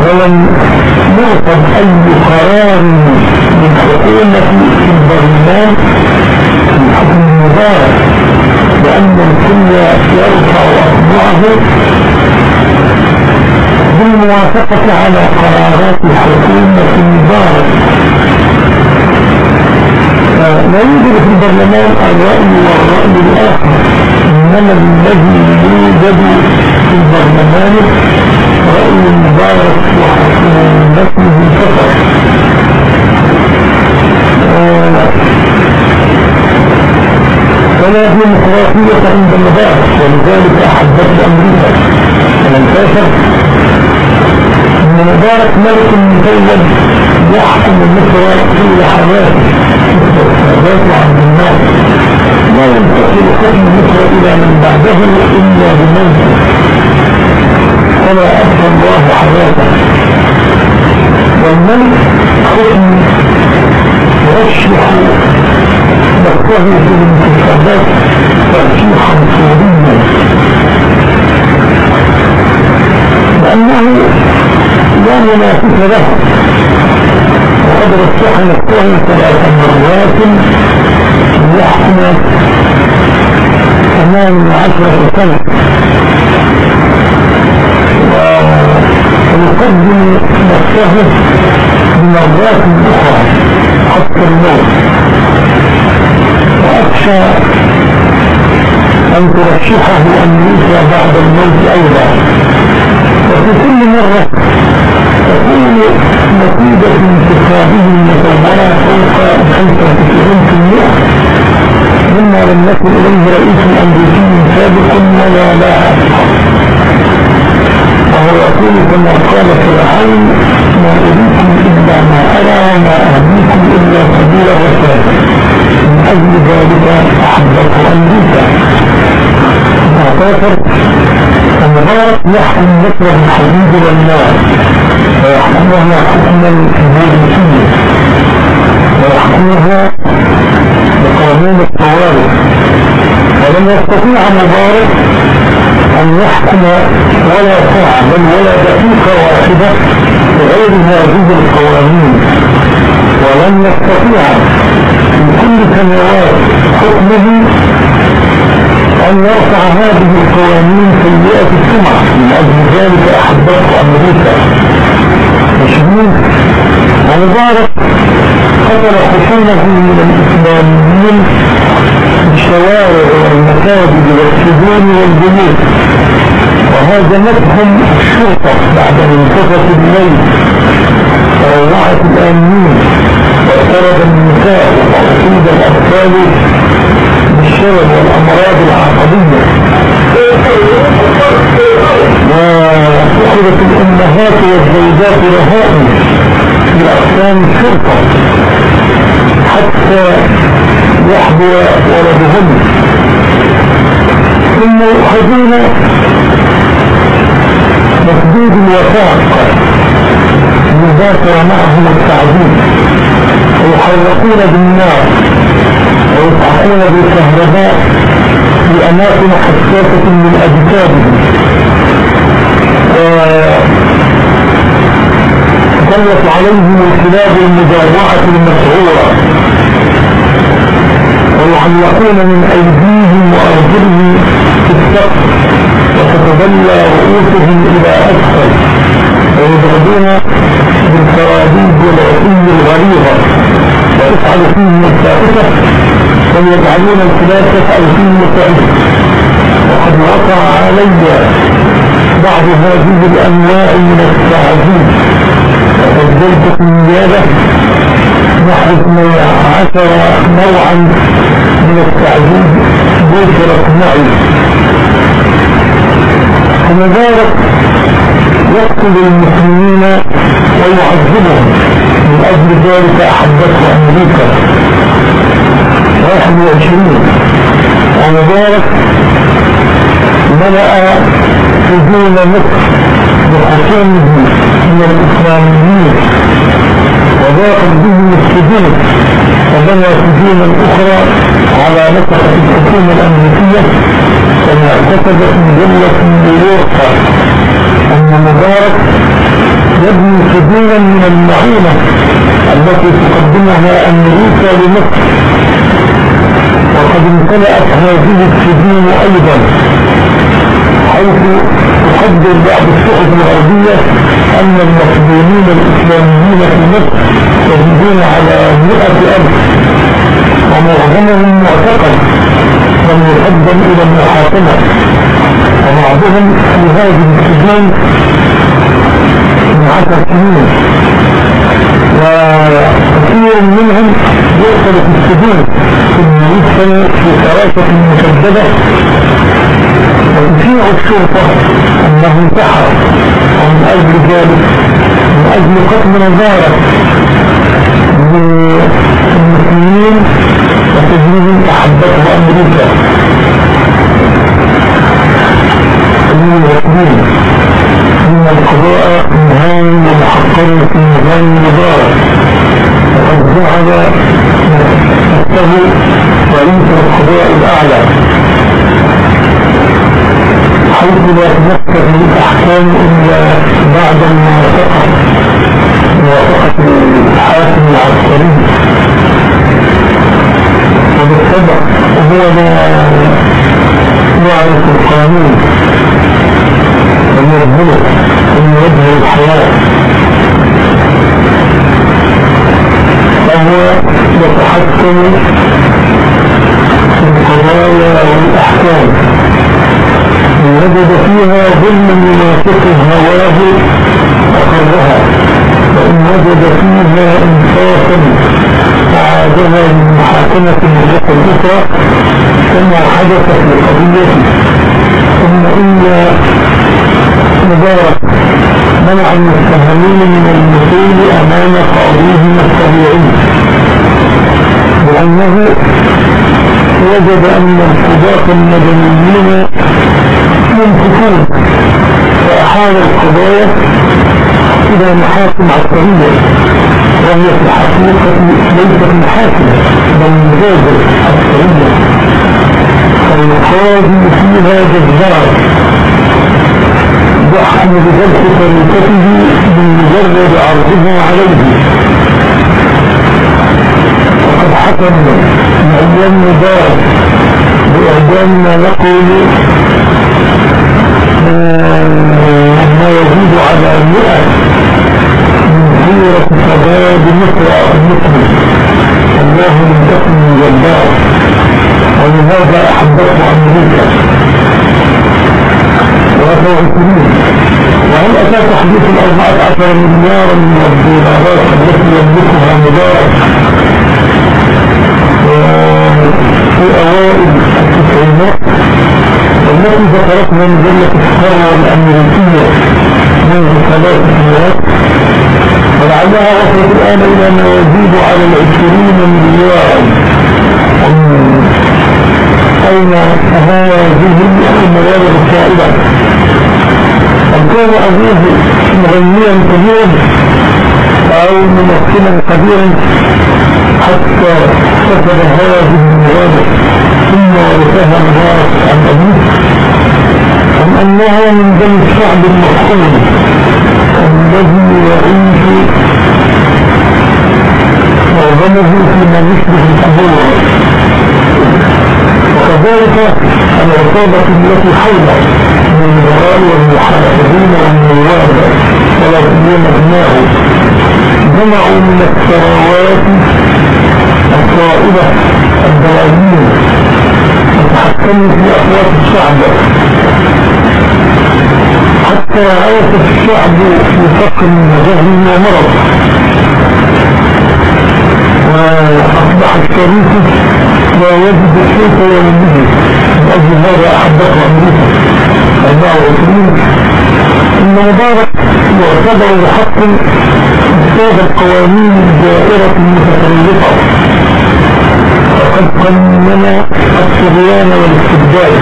ولم يعطب أي قرار من حكومة في البرلمان في حكم المبارك. لأن الكل يرفع أصبعه بالموافقة على قرارات الحكومة المبارك لا يوجد في البرلمان الرأي والرأي الآخر. إنما الذي يوجد في البرلمان رأي مبارك وحكومته فقط. ولا ديمقراطية عند المبارك ولذلك أحبت أمريكا ولم تشر أن مبارك ملك مزيد يحكم مصر طول حياته. حياته عن الناس لا ينتقل حكم مصر إلى من بعده إلا بموته فلا أبقى الله حياته. والملك حكم يرشح في الانتخابات ترشيحا سوريا لأنه لا منافس له وقد رشح نفسه ثلاث مرات ليحكم ثمان عشرة سنة ويقدم نفسه بمرات أخرى حتى الموت وأخشى أن ترشحه أمريكا بعد الموت أيضا. وفي كل مرة تكون نتيجة انتخابه المتوبرة فوق 95% مما لم يكن إليه رئيس أمريكي سابق ولا لاحق وهو يقول كما قال فرعون ما أريكم إلا ما أرى وما أهديكم إلا سبيل الرسول من أجل ذلك أحببت أمريكا معتبر المبارك يحكم مصر الحديد والنار ويحكمها حكما كبيرسيا ويحكمها بقانون الطوارئ. ولم يستطيع مبارك أن يحكم ولا ساعة بل ولا دقيقة واحدة بغير هذه القوانين. ولن يستطيع في كل سنوات حكمه أن يرفع هذه القوانين سيئة السمعة من أجل ذلك أحباب أمريكا. مشهور. ومبارك قتل حصوله من الإسلاميين في الشوارع والمساجد والسجون والبيوت وهاجمتهم الشرطة بعد منتصف الليل. وروعت الآمنين واعترض النساء وأصيب الأطفال بالشرب والأمراض العصبية وأخذت الأمهات والزوجات رهائن. في أقسام الشرطة. حتى يحظى ولدهن ثم يؤخذون مسدود الوثائق يذاكر معهم التعذيب ويحرقون بالنار. ويصعقون بالكهرباء في أماكن حساسة من أجسادهم. وتسلط عليهم الكلاب المجوعة المسعورة ويعلقون من أيديهم وأرجلهم في السقف وتتبلى رؤوسهم إلى أسفل ويضربون بالكراديد والعقول الغليظة ويفعل فيهم السائسة ويجعلون الكلاب تفعل فيهم السائسة وقد وقع علي بعض هذه الأنواع من التعذيب. وسجلت في النيابة نحو عشر نوعا من التعذيب ذكرت معي فمبارك يقتل المسلمين ويعذبهم. من أجل ذلك أحبته أمريكا. 21 ومبارك ملأ سجون مصر بحكامه من الإسلاميين وضاقت بهم السجون وبنى سجونا أخرى على نفقة الحكومة الأمريكية كما اعتقدت مجلة نيويورك أن مبارك يبني سجونا من المعونة التي تقدمها أمريكا لمصر. وقد امتلأت هذه السجون أيضا حيث تقدر بعض الصحف الغربية أن المسجونين الإسلاميين في مصر يزيدون على مئة ألف. ومعظمهم معتقل لم يقدم إلى المحاكمة. وبعضهم في هذه السجون من عشر سنين. وكثير منهم يقتل في السجون. ثم يدخل في حراسة مشددة. وتشيع الشرطة أنه انتحر ومن أجل ذلك من أجل قتل نظارة للمسلمين وتجريهم أحبته أمريكا. المسلمين إن القضاء نهاية ومحقر في نظام المبارك وقد جعل نفسه رئيس القضاء الأعلى. حيث لا تنفذ الأحكام إلا بعد الموافقة موافقة الحاكم العسكري. وبالطبع هو لا يعرف القانون ويرهبه ويوجه الحياة. فهو يتحكم في القضايا والأحكام وجد فيها ظلم ينافق هواه أقرها وإن وجد فيها إنصافا أعادها من محاكمة أخرى كما حدث في قضيته. ثم إن مبارك منع المتهمين من المثول أمام قاضيهم الطبيعي. لأنه وجد أن القضاة المدنيين ينفقون فأحال القضايا إلى محاكم عسكرية وهي في الحقيقة ليست محاكم بل مجازر عسكرية. فالقاضي فيها جزار يحكم بجلس طريقته بمجرد عرضها عليه. وقد حكم من أيام مبارك بإعدام ما نقول ما يزيد على مئة من سورة شباب مصر المسلم. الله من دفن جبار ولهذا أحبته أمريكا وهو عشرين وهل أتى تحديث الأربعة عشر مليارا من الدولارات التي يملكها مبارك؟ في أوائل التسعينات التي ذكرتها مجلة الثروة الأمريكية. منذ ثلاث سنوات ولعلها وصلت الآن إلى ما يزيد على العشرين مليارا أين هذه المبالغ السائلة أم كان أبوه مغنيا كبيرا أو ممثلا كبيرا حتى كتب هذه المبالغ ثم ورثها عن أبيه أم أنها من بني الشعب المحكوم الذي يعيش معظمه فيما يشبه القبور. وكذلك العصابة التي حوله من الوراء والمحاربين والنواب ولا سيما ابنائه جمعوا من الثروات الطائلة الدواجين وتحكموا في أصوات الشعب حتى عاش الشعب في فقر وجهل ومرض وأصبح الشريف لا يجد كيف يومه من أجل هذا أحبته أمريكا 24 إن مبارك يعتبر حق أستاذ القوانين الدائرة وقد قنن الصبيان والاستبداد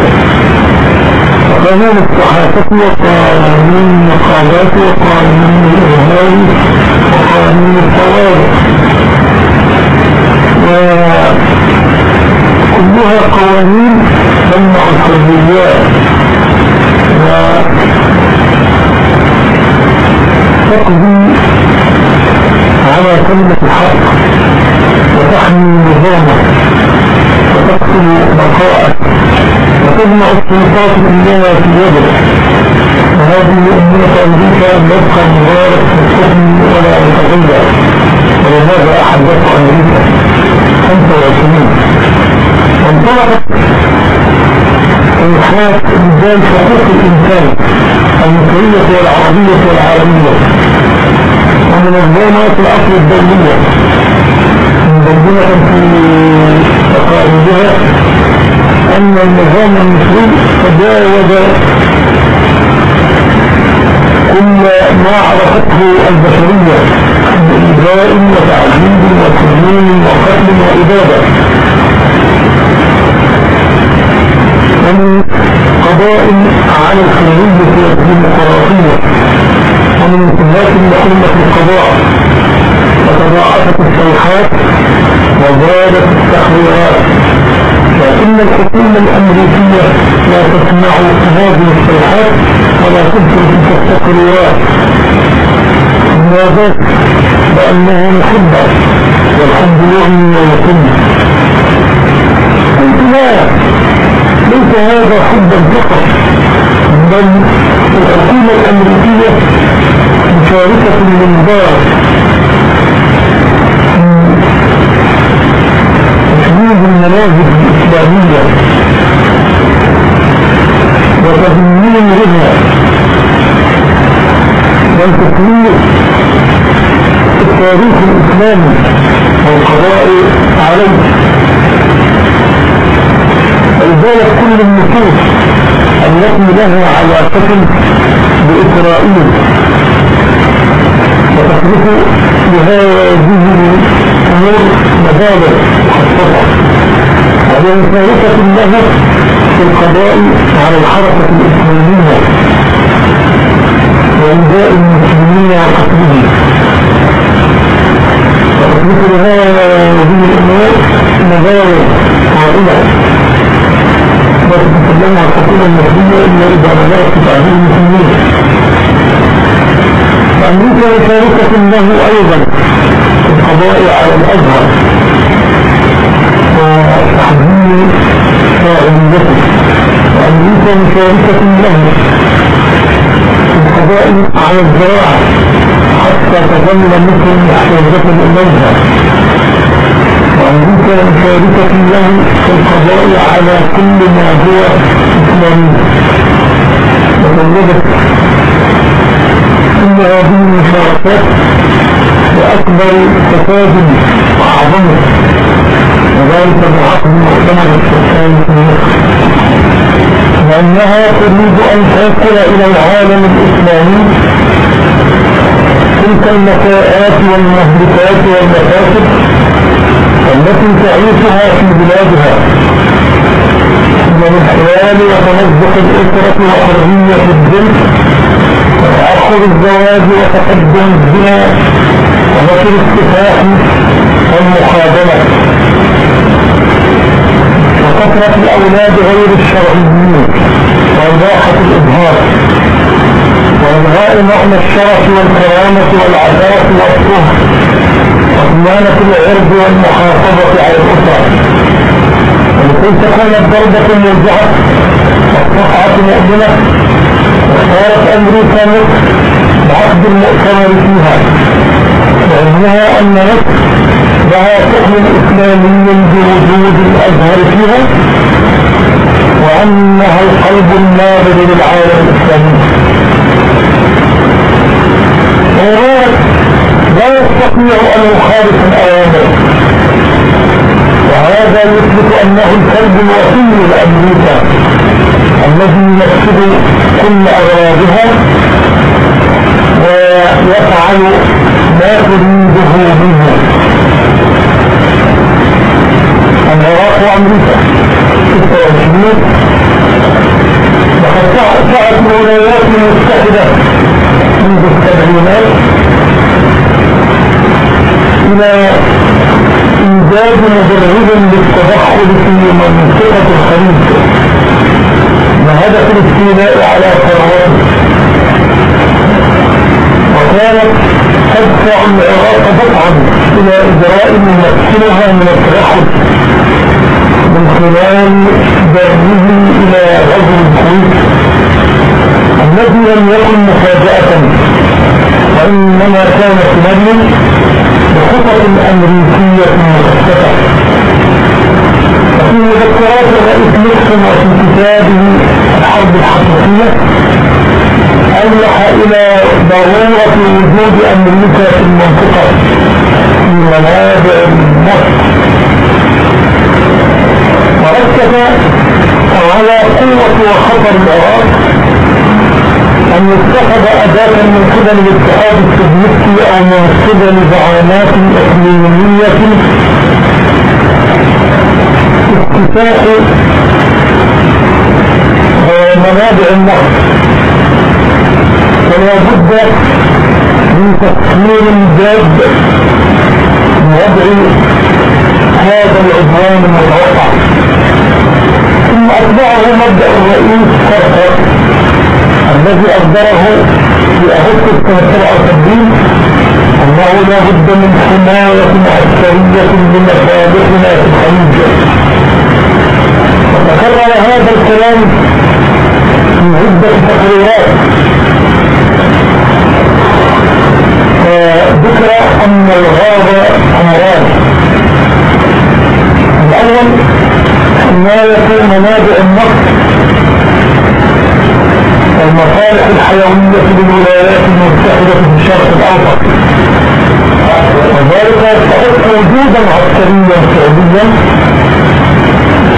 وقانون الصحافة وقانون النقابات وقانون الإرهاب وقانون الطوارئ وكلها قوانين تمنع الحريات وتقضي على كلمة الحق وتحمي نظامه وتقتل بقاءه وتجمع السلطات كلها في يده وهذه أمنية أمريكا أن يبقى في الحكم ولا يتغير ولهذا أحدث أمريكا 25 وانطلقت إنحاء رجال حقوق الإنسان المصرية والعربية والعالمية ومن الزامات الأصل الدولية مبينة في أن النظام المصري تجاوز كل ما عرفته البشرية من إجراء وتعذيب وتجميل وقتل وإبادة. ومن قضاء على الحرية والديمقراطية ومن انتهاك لحرمة القضاء. وتضاعفت الصيحات وزادت التحريرات لكن الحكومة الأمريكية لا تسمع هذه الصيحات ولا تذكر تلك التقريرات لماذا؟ لأنها محبة والحب يغني ويكون قلت لا ليس هذا حبا فقط بل الحكومة الأمريكية مشاركة للمبار تشميد الإسلامي والقضاء عليه. ولذلك كل النصوص التي لها علاقة بإسرائيل. وتصرف لهذه الأمور مبالغ مخصصة وهي مشاركة لها في القضاء على الحركة الإسلامية وإنجاء المسلمين وقتلهم. وتصرف لهذه الأمور مبالغ عائلة. لا تتكلم عن الحكومة المصرية إلا إذا بدأت تعديل المسلمين. وأمريكا مشاركة له أيضا في القضاء على الأزهر. وتحديد فاعليته وأمريكا مشاركة له القضاء على الزراعة حتى تظل مصر محتاجة إليها وأمريكا مشاركة له في القضاء على كل ما هو إسلامي وتوجدت كل هذه المشاركات بأكبر فساد وأعظمه وذلك بعقد مؤتمر السلطان في مصر لأنها تريد أن تنقل إلى العالم الإسلامي. تلك النكاءات والمهلكات والمفاسد التي تعيشها في بلادها. من الحلال وتمزق الأسرة وحرية الجنس وتأخر الزواج وتقدم الزنا ونشر السفاح والمخادمة. وكثرة الأولاد غير الشرعيين وإباحة الإبهار وإلغاء معنى الشرف والكرامة والعدالة والطهر وصيانة العرض والمحافظة على الأسرة. ولكي تكون الضربة موجعة والصفعة مؤمنة واختارت أمريكا مصر بعقد المؤتمر فيها. وعلمها أن مصر لها حكم إسلامي بوجود الأزهر فيها وأنها القلب النابض للعالم الإسلامي وإيران لا يستطيع أن يخالف الأوامر وهذا يثبت أنه الكلب الوصي لأمريكا الذي ينفذ كل أغراضها ويفعل ما تريده منه. العراق وأمريكا 26 لقد سعت الولايات المتحدة منذ السبعينات إلى إيجاد مبرر للتدخل في منطقة الخليج بهدف الاستيلاء على ثروته وكانت تدفع العراق دفعا إلى إجراء يمكنها من التدخل من خلال بره إلى غزو الكويت الذي لم يكن مفاجأة. وإنما كان سيناريو بخطط أمريكية مكثفة وفي مذكرات الرئيس نيكسون وفي كتابه الحرب الحقيقية أوضح إلى ضرورة وجود أمريكا في المنطقة في منابع مصر. وركز على قوة وخطر العراق أن يتخذ أداة من قبل الاتحاد السوفيتي أو من قبل زعامات إقليمية افتتاح منابع النهر ولا بد من تفكير جاد وضع هذا العدوان المتوقع. ثم مبدأ الرئيس كركر الذي أصدره في أغسطس سنة 77 أنه لا بد من حماية عسكرية لمصالحنا في الخليج وتكرر هذا الكلام في عدة تقريرات. ذكر أن الغابة أمران. الأول حماية منابع النقص والمصالح الحيوية للولايات المتحدة في الشرق الأوسط. وذلك يستحق وجودا عسكريا فعليا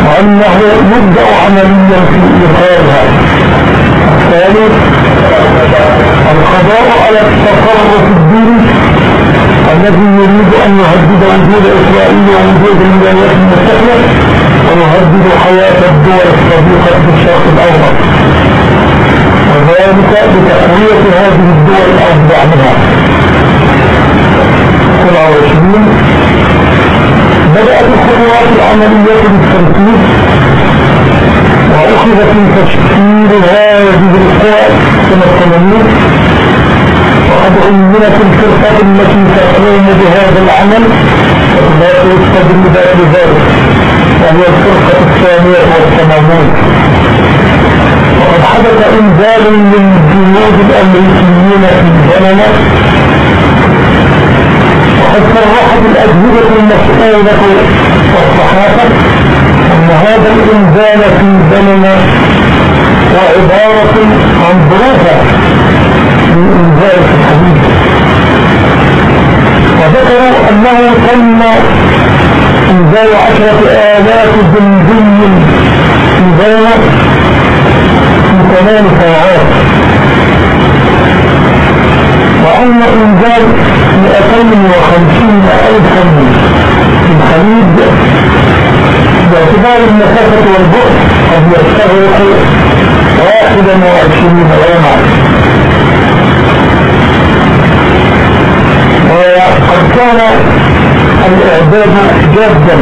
وأنه يبدأ عمليا في إيقاظها. الثاني القضاء على التصرف الديني الذي يريد أن يهدد وجود إسرائيل ووجود الولايات المتحدة ويهدد حياة الدول الصديقة في الشرق الأوسط. وذلك بتقوية هذه الدول أو بدعمها 27 بدأت الخطوات العملية بالتنفيذ. وأخذ في تشكيل هذه القوى سنة 80 وقد عينت الفرقة التي تقوم بهذا العمل. ولا يستدل ذلك وهي الفرقة الثانية والثمانون وقد حدث إنزال للجنود الأمريكيين في الجنة وقد صرحت الأجهزة المسؤولة والصحافة أن هذا الإنزال في الجنة وعبارة عن ظروفه من ذلك الحديث. وذكروا أنه تم إنزال عشرة آلاف جندي ذلك في ثمان ساعات. وأن إنزال مئتين وخمسين ألفا في الخليج. باعتبار المسافة والبؤس قد يستغرق واحدا وعشرين يوما. وقد كان الإعداد جادا.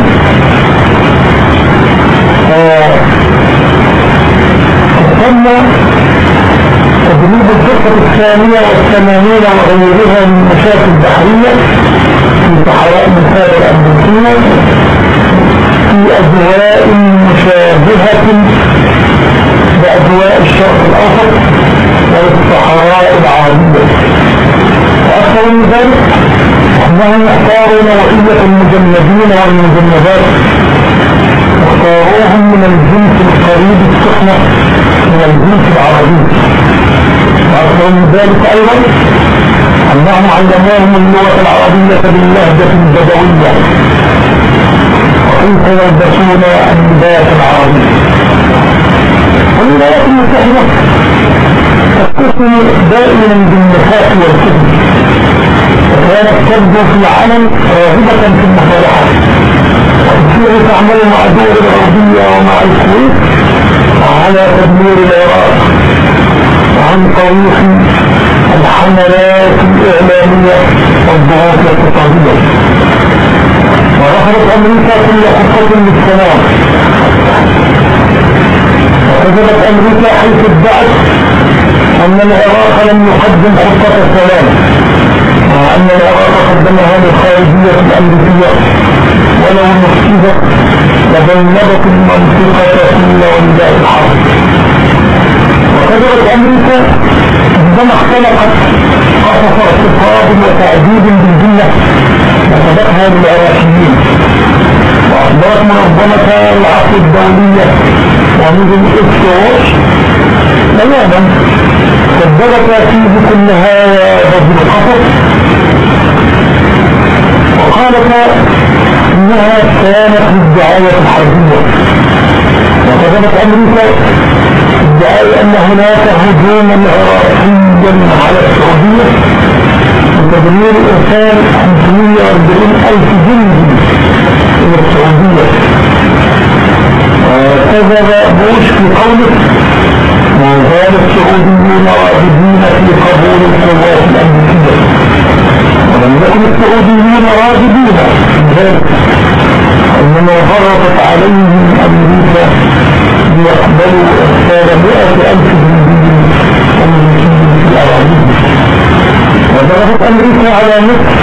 تم ثم تدريب الفرقة الثانية والثمانين وغيرها من مشاكل بحرية في صحراء البحار الأمريكية في أجواء مشابهة بأجواء الشرق الأوسط والصحراء اختاروا نوعية المجندين والمجندات. اختاروهم من الجنس القريب السخنة من الجنس العربي. من ذلك أيضا. أنهم علموهم اللغة العربية باللهجة البدوية. وكيف يلبسون اللباس العربي. والولايات المتحدة تتصل دائما بالنفاق والكذب. في العلم راغبة في المصالحات. وكثير تعمل مع الدول الغربية ومع الكويت على تدمير العراق وعن طريق الحملات الإعلامية والضغوط الاقتصادية ورفضت أمريكا كل خطة للسلام. وكذبت أمريكا حيث ادعت أن العراق لم يقدم خطة السلام. وأن العراق قدمها للخارجية الأمريكية ولو نفذت لبلغت المنطقة كل ونداء الحرب وكذبت أمريكا عندما اختلقت قصص اعتقاد وتعذيب بالجنة وصدقها للعراقيين وأصدرت منظمة العقل الدولية ومدن إكسوش بيانا كذبت فيه كل هذا القصص وقالت انها كانت للدعاية الحربية وكذبت أمريكا ادعاء أن هناك هجوما عراقيا على السعودية. بتدمير ارسال 540 ألف جندي إلى السعودية. وكذب بوش في قوله ما زال السعوديون راغبين في قبول القوات ولم يكن السعوديون راغبين في ذلك إنما فرضت عليهم أمريكا ليقبلوا ارسال مئة ألف جندي في الاراضي وضربت أمريكا على مصر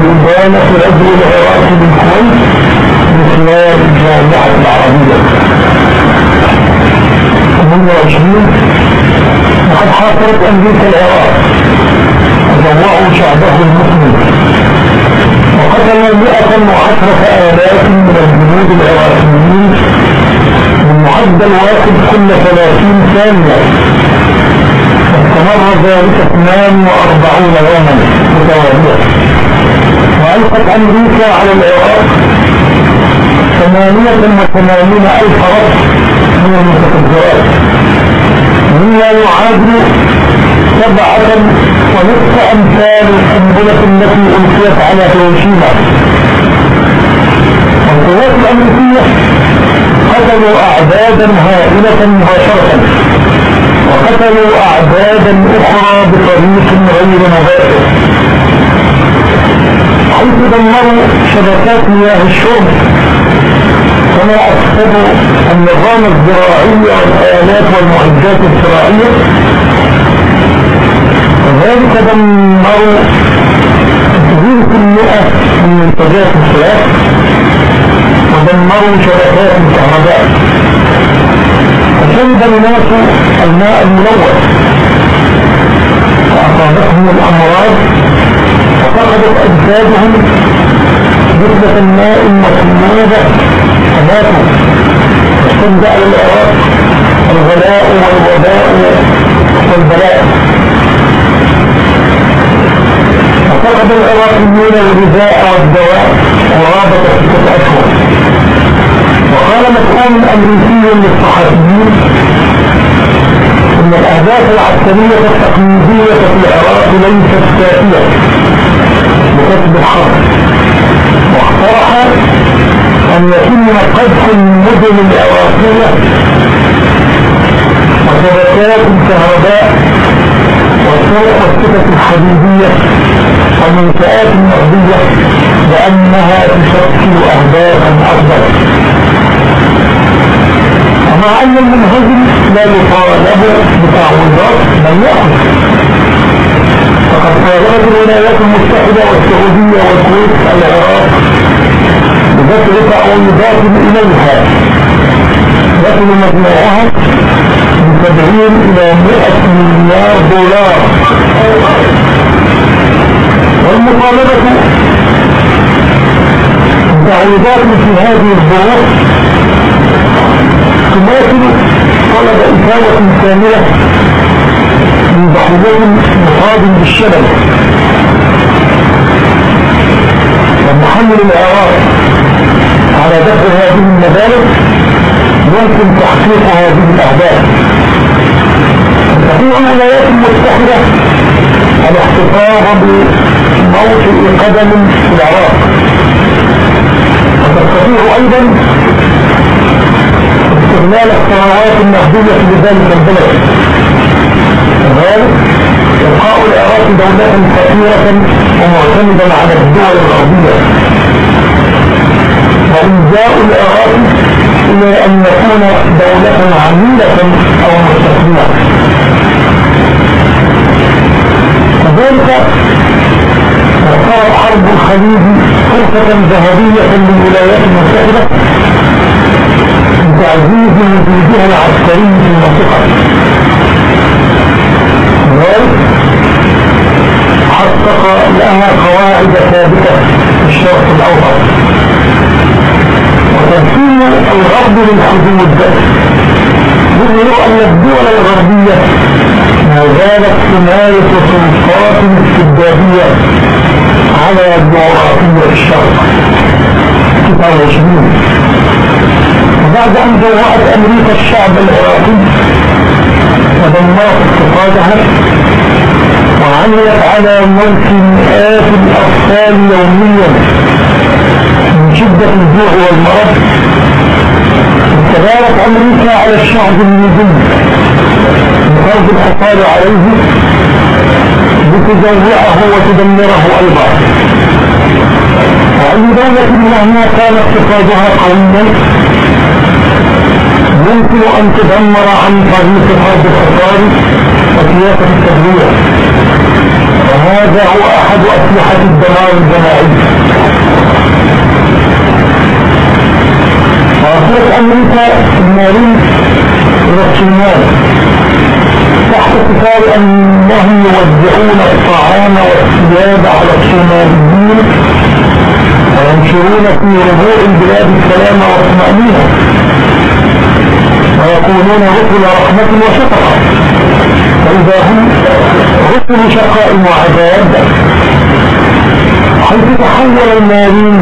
بإدانة رجل العراق بالكويت بخلال الجامعة العربية. 28 وقد حاصرت أمريكا العراق. وجوعوا شعبه المسلم. وقتلوا مئة وعشرة آلاف من الجنود العراقيين بمعدل واحد كل ثلاثين ثانية. واستمر ذلك 42 يوما متوالية وألقت أمريكا على العراق ثمانية وثمانين ألف رأس من المتفجرات. مما يعادل سبعة ونصف أمثال القنبلة التي ألقيت على هيروشيما. والقوات الأمريكية قتلوا أعدادا هائلة مباشرة وقتلوا أعدادا أخرى بطريق غير مباشر. حيث دمروا شبكات مياه الشرب كما أفسدوا النظام الزراعي والآلات والمعدات الزراعية وذلك دمروا تدريب المئة من منتجات الخلاف ودمروا شبكات الكهرباء وشرب الناس الماء الملوث. فأصابتهم الأمراض وفقدت أجسادهم جثة الماء المسمومة فماتوا واشتد على العراق الغلاء والوباء والبلاء. وفقد العراقيون الغذاء والدواء قرابة ستة وقال مسؤول أمريكي للصحفيين إن الأهداف العسكرية التقليدية في العراق ليست كافية لكسب الحرب. واقترح أن يتم قذف المدن العراقية وشبكات الكهرباء والطرق والسكك الحديدية والمنشآت النقدية لأنها تشكل أهدافا أفضل. ومع أن المنهزم لا يطالب بتعويضات من يأخذ. فقد طالبت الولايات المتحدة والسعودية والكويت العراق بذكر تعويضات إليها. يصل مجموعها 70 إلى 100 مليار دولار. والمطالبة تعويضات في هذه الظروف تماثل طلب إفادة كاملة من ضحية مقابل بالشبل ومحمل العراق على دفع هذه المبالغ يمكن تحقيق هذه الأهداف. تستطيع الولايات المتحدة الاحتفاظ بموطئ قدم في العراق. وتستطيع أيضا استغلال الثروات النهضية لذلك البلد. كذلك إبقاء العراق دولة كثيرة ومعتمدا على الدول الغربية. وإنجاء العراق إلى أن يكون دولة عميلة أو مستقلة كذلك وقال حرب الخليج فرصة ذهبية للولايات المتحدة لتعزيز وجودها العسكري في المنطقة. حقق لها قواعد ثابتة في الشرق الأوسط. وتمثيل الغرب للحدود. يظهر أن الدول الغربية ما زالت تمارس سلطات استبدادية على جغرافية الشرق 29 وبعد أن جوعت أمريكا الشعب العراقي ودمرت اقتصادها وعملت على موت مئات الأطفال يوميا من شدة الجوع والمرض. استدارت أمريكا على الشعب النجوم بفرض الحصار عليه لتجوعه وتدمره أيضا. وأي دولة مهما كان اقتصادها قويا يمكن أن تدمر عن طريق فرض الحصار وسياسة التدمير وهذا هو أحد أسلحة الدمار الجماعي. وأصلت أمريكا إلى الصومال تحت كتاب أنهم يوزعون الطعام والثياب على الصوماليين وينشرون في ربوع البلاد السلام والطمأنينة ويقولون رسل رحمة وشفقة. فإذا هم رسل شقاء وعذاب حيث تحول المالين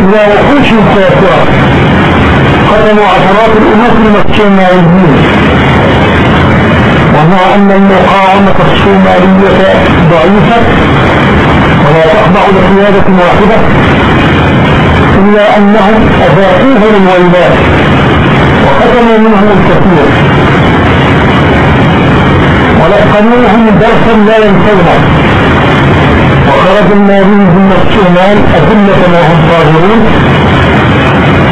إلى وحوش كافرة قتلوا عشرات الأناس الصوماليين ومع أن المقاومة الصومالية ضعيفة ولا تخضع لقيادة واحدة إلا أنهم أذاقوه للويلات وقتلوا منهم الكثير. ولقنوهم درسا لا ينسونه وخرج النبي من الصومال أذلة وهم صاغرون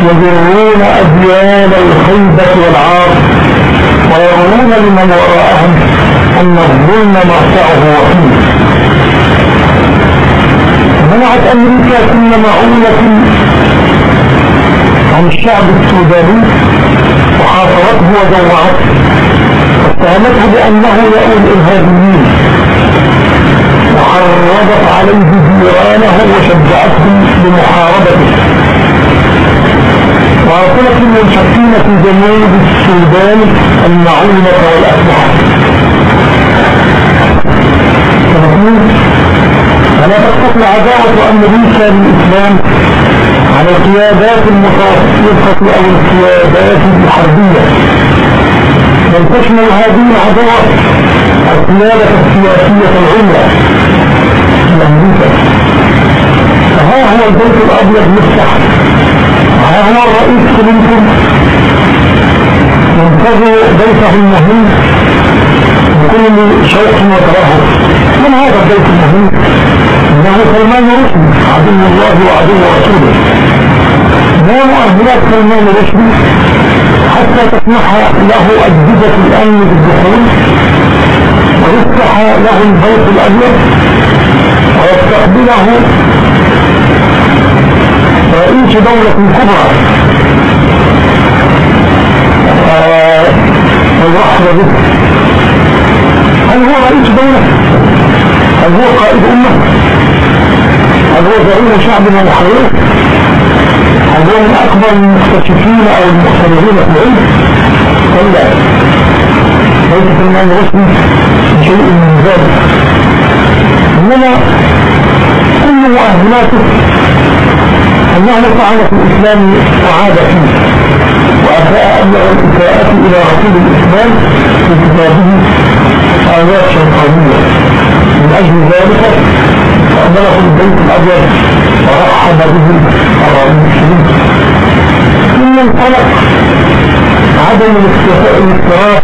يجرون أديان الخيبة والعار ويرون لمن وراءهم أن الظلم مرتعه وحيد. منعت أمريكا كل معونة عن الشعب السوداني وحاصرته وجوعته. واتهمته بأنه يأوي الإرهابيين. وعرضت عليه جيرانه وشجعته لمحاربته وأرسلت المنشقين في جنوب السودان المعونة والأسلحة فلا تستطيع عداوة أمريكا للإسلام على القيادات المتوسطة أو القيادات الحربية. بل تشمل هذه العداوة القيادة السياسية العليا. في أمريكا فها هو البيت الأبيض مفتح هو الرئيس كلينتون. ينتظر بيته المهم بكل شوق وترهب من هذا البيت المهم؟ إنه سلمان رشدي. عدو الله وعدو رسوله. ما مؤهلات سلمان رشدي حتى تسمح له أجهزة الأمن بالدخول ويفتح له البيت الأبيض ويستقبله رئيس دولة كبرى. والرحب به هل هو رئيس دولة؟ هل هو قائد أمة؟ هل هو زعيم شعب ومحرر هل هو من أكبر المكتشفين أو المختبرين في العلم؟ ولا ليس في المال الرسمي شيء من ذلك. إنما كل مؤهلاته أنه طعن في الإسلام وعاد فيه وأساء أبلغ الإساءة إلى رسول الإسلام في كتابه آيات شيطانية من أجل ذلك فأمره البيت الأبيض ورحب به أراضي الشريف ثم انطلق عدم الاكتراث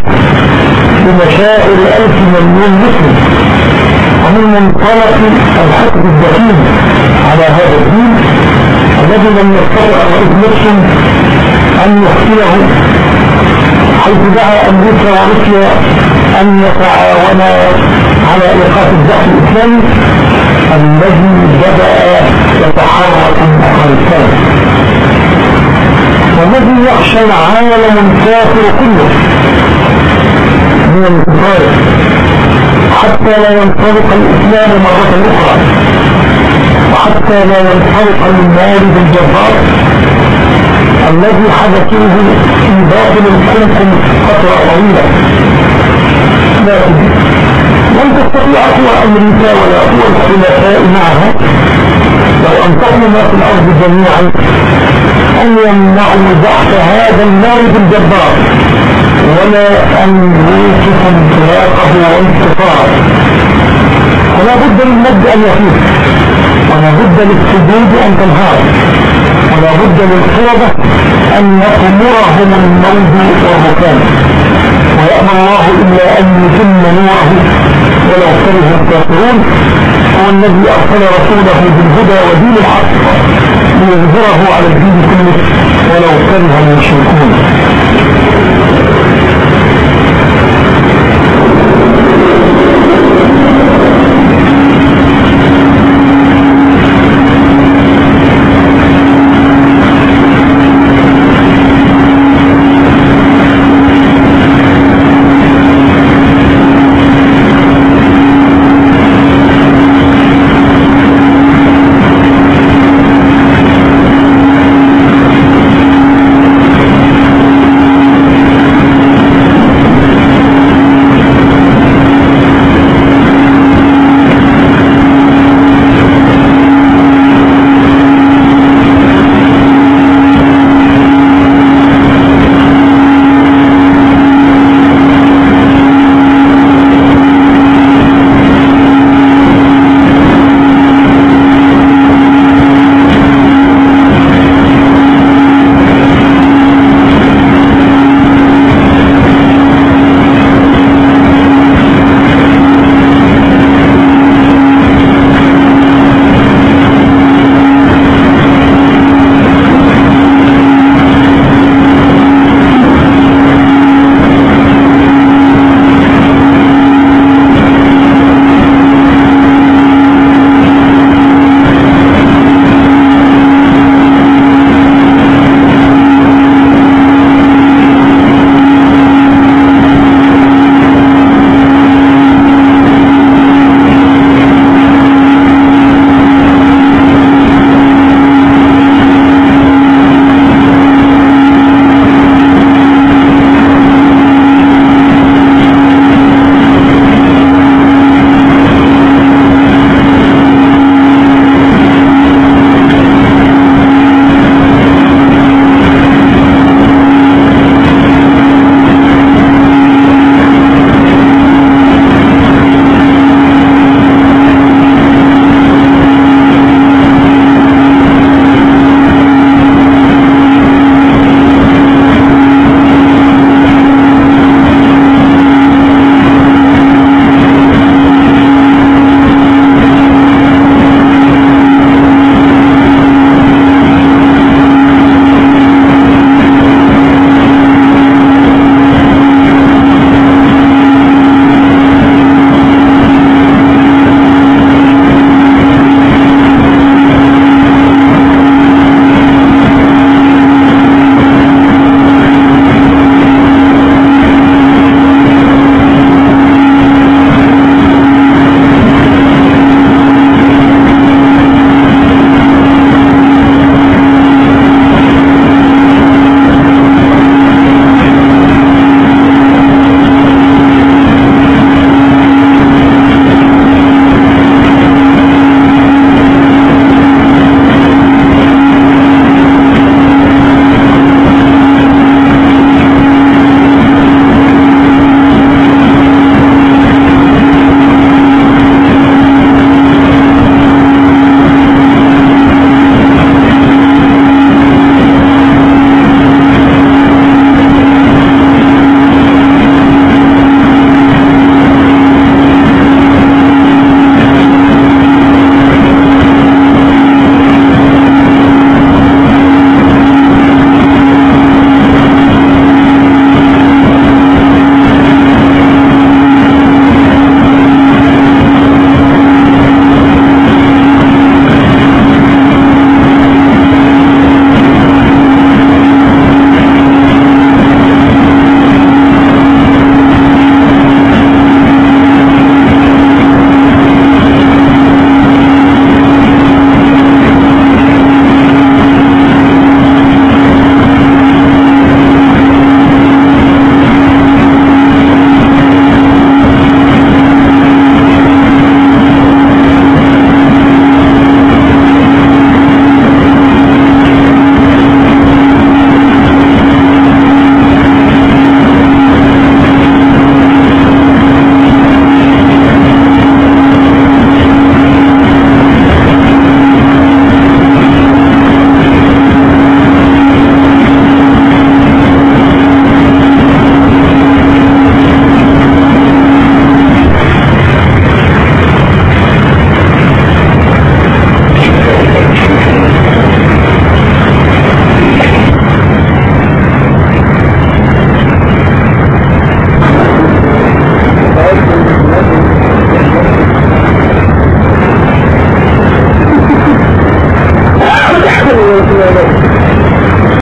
بمشاعر ألف مليون مسلم. ومن منطلق الحقد الدقيق على هذا الدين الذي لم يستطع الرئيس نفسه أن يخفيه حيث دعا أمريكا وروسيا أن يتعاونا على إيقاف الدخل الإسلامي الذي بدأ يتحرك مخالفات والذي يخشى العالم الكافر كله من الكفار. حتى لا ينطلق الإسلام مرة أخرى. وحتى لا ينطلق المال بالجبار الذي حدثوه في باطل الحلم فترة طويلة. لكن لن تستطيع قوى أمريكا ولا قوى الخلفاء معها. لو ما في الأرض جميعا أن يمنعوا بحث هذا المارد الجبار ولا أن يوقفوا انطلاقه وانتصاره فلا بد للمد أن يفيد ولا بد للسجود أن تنهار. ولا بد للقردة أن يأمرهم الموت والمكان ويأمر الله إلا أن يتم نوره ولو كره الكافرون. هو الذي أرسل رسوله بالهدى ودين الحق. ليظهره على الدين كله. ولو كره المشركون.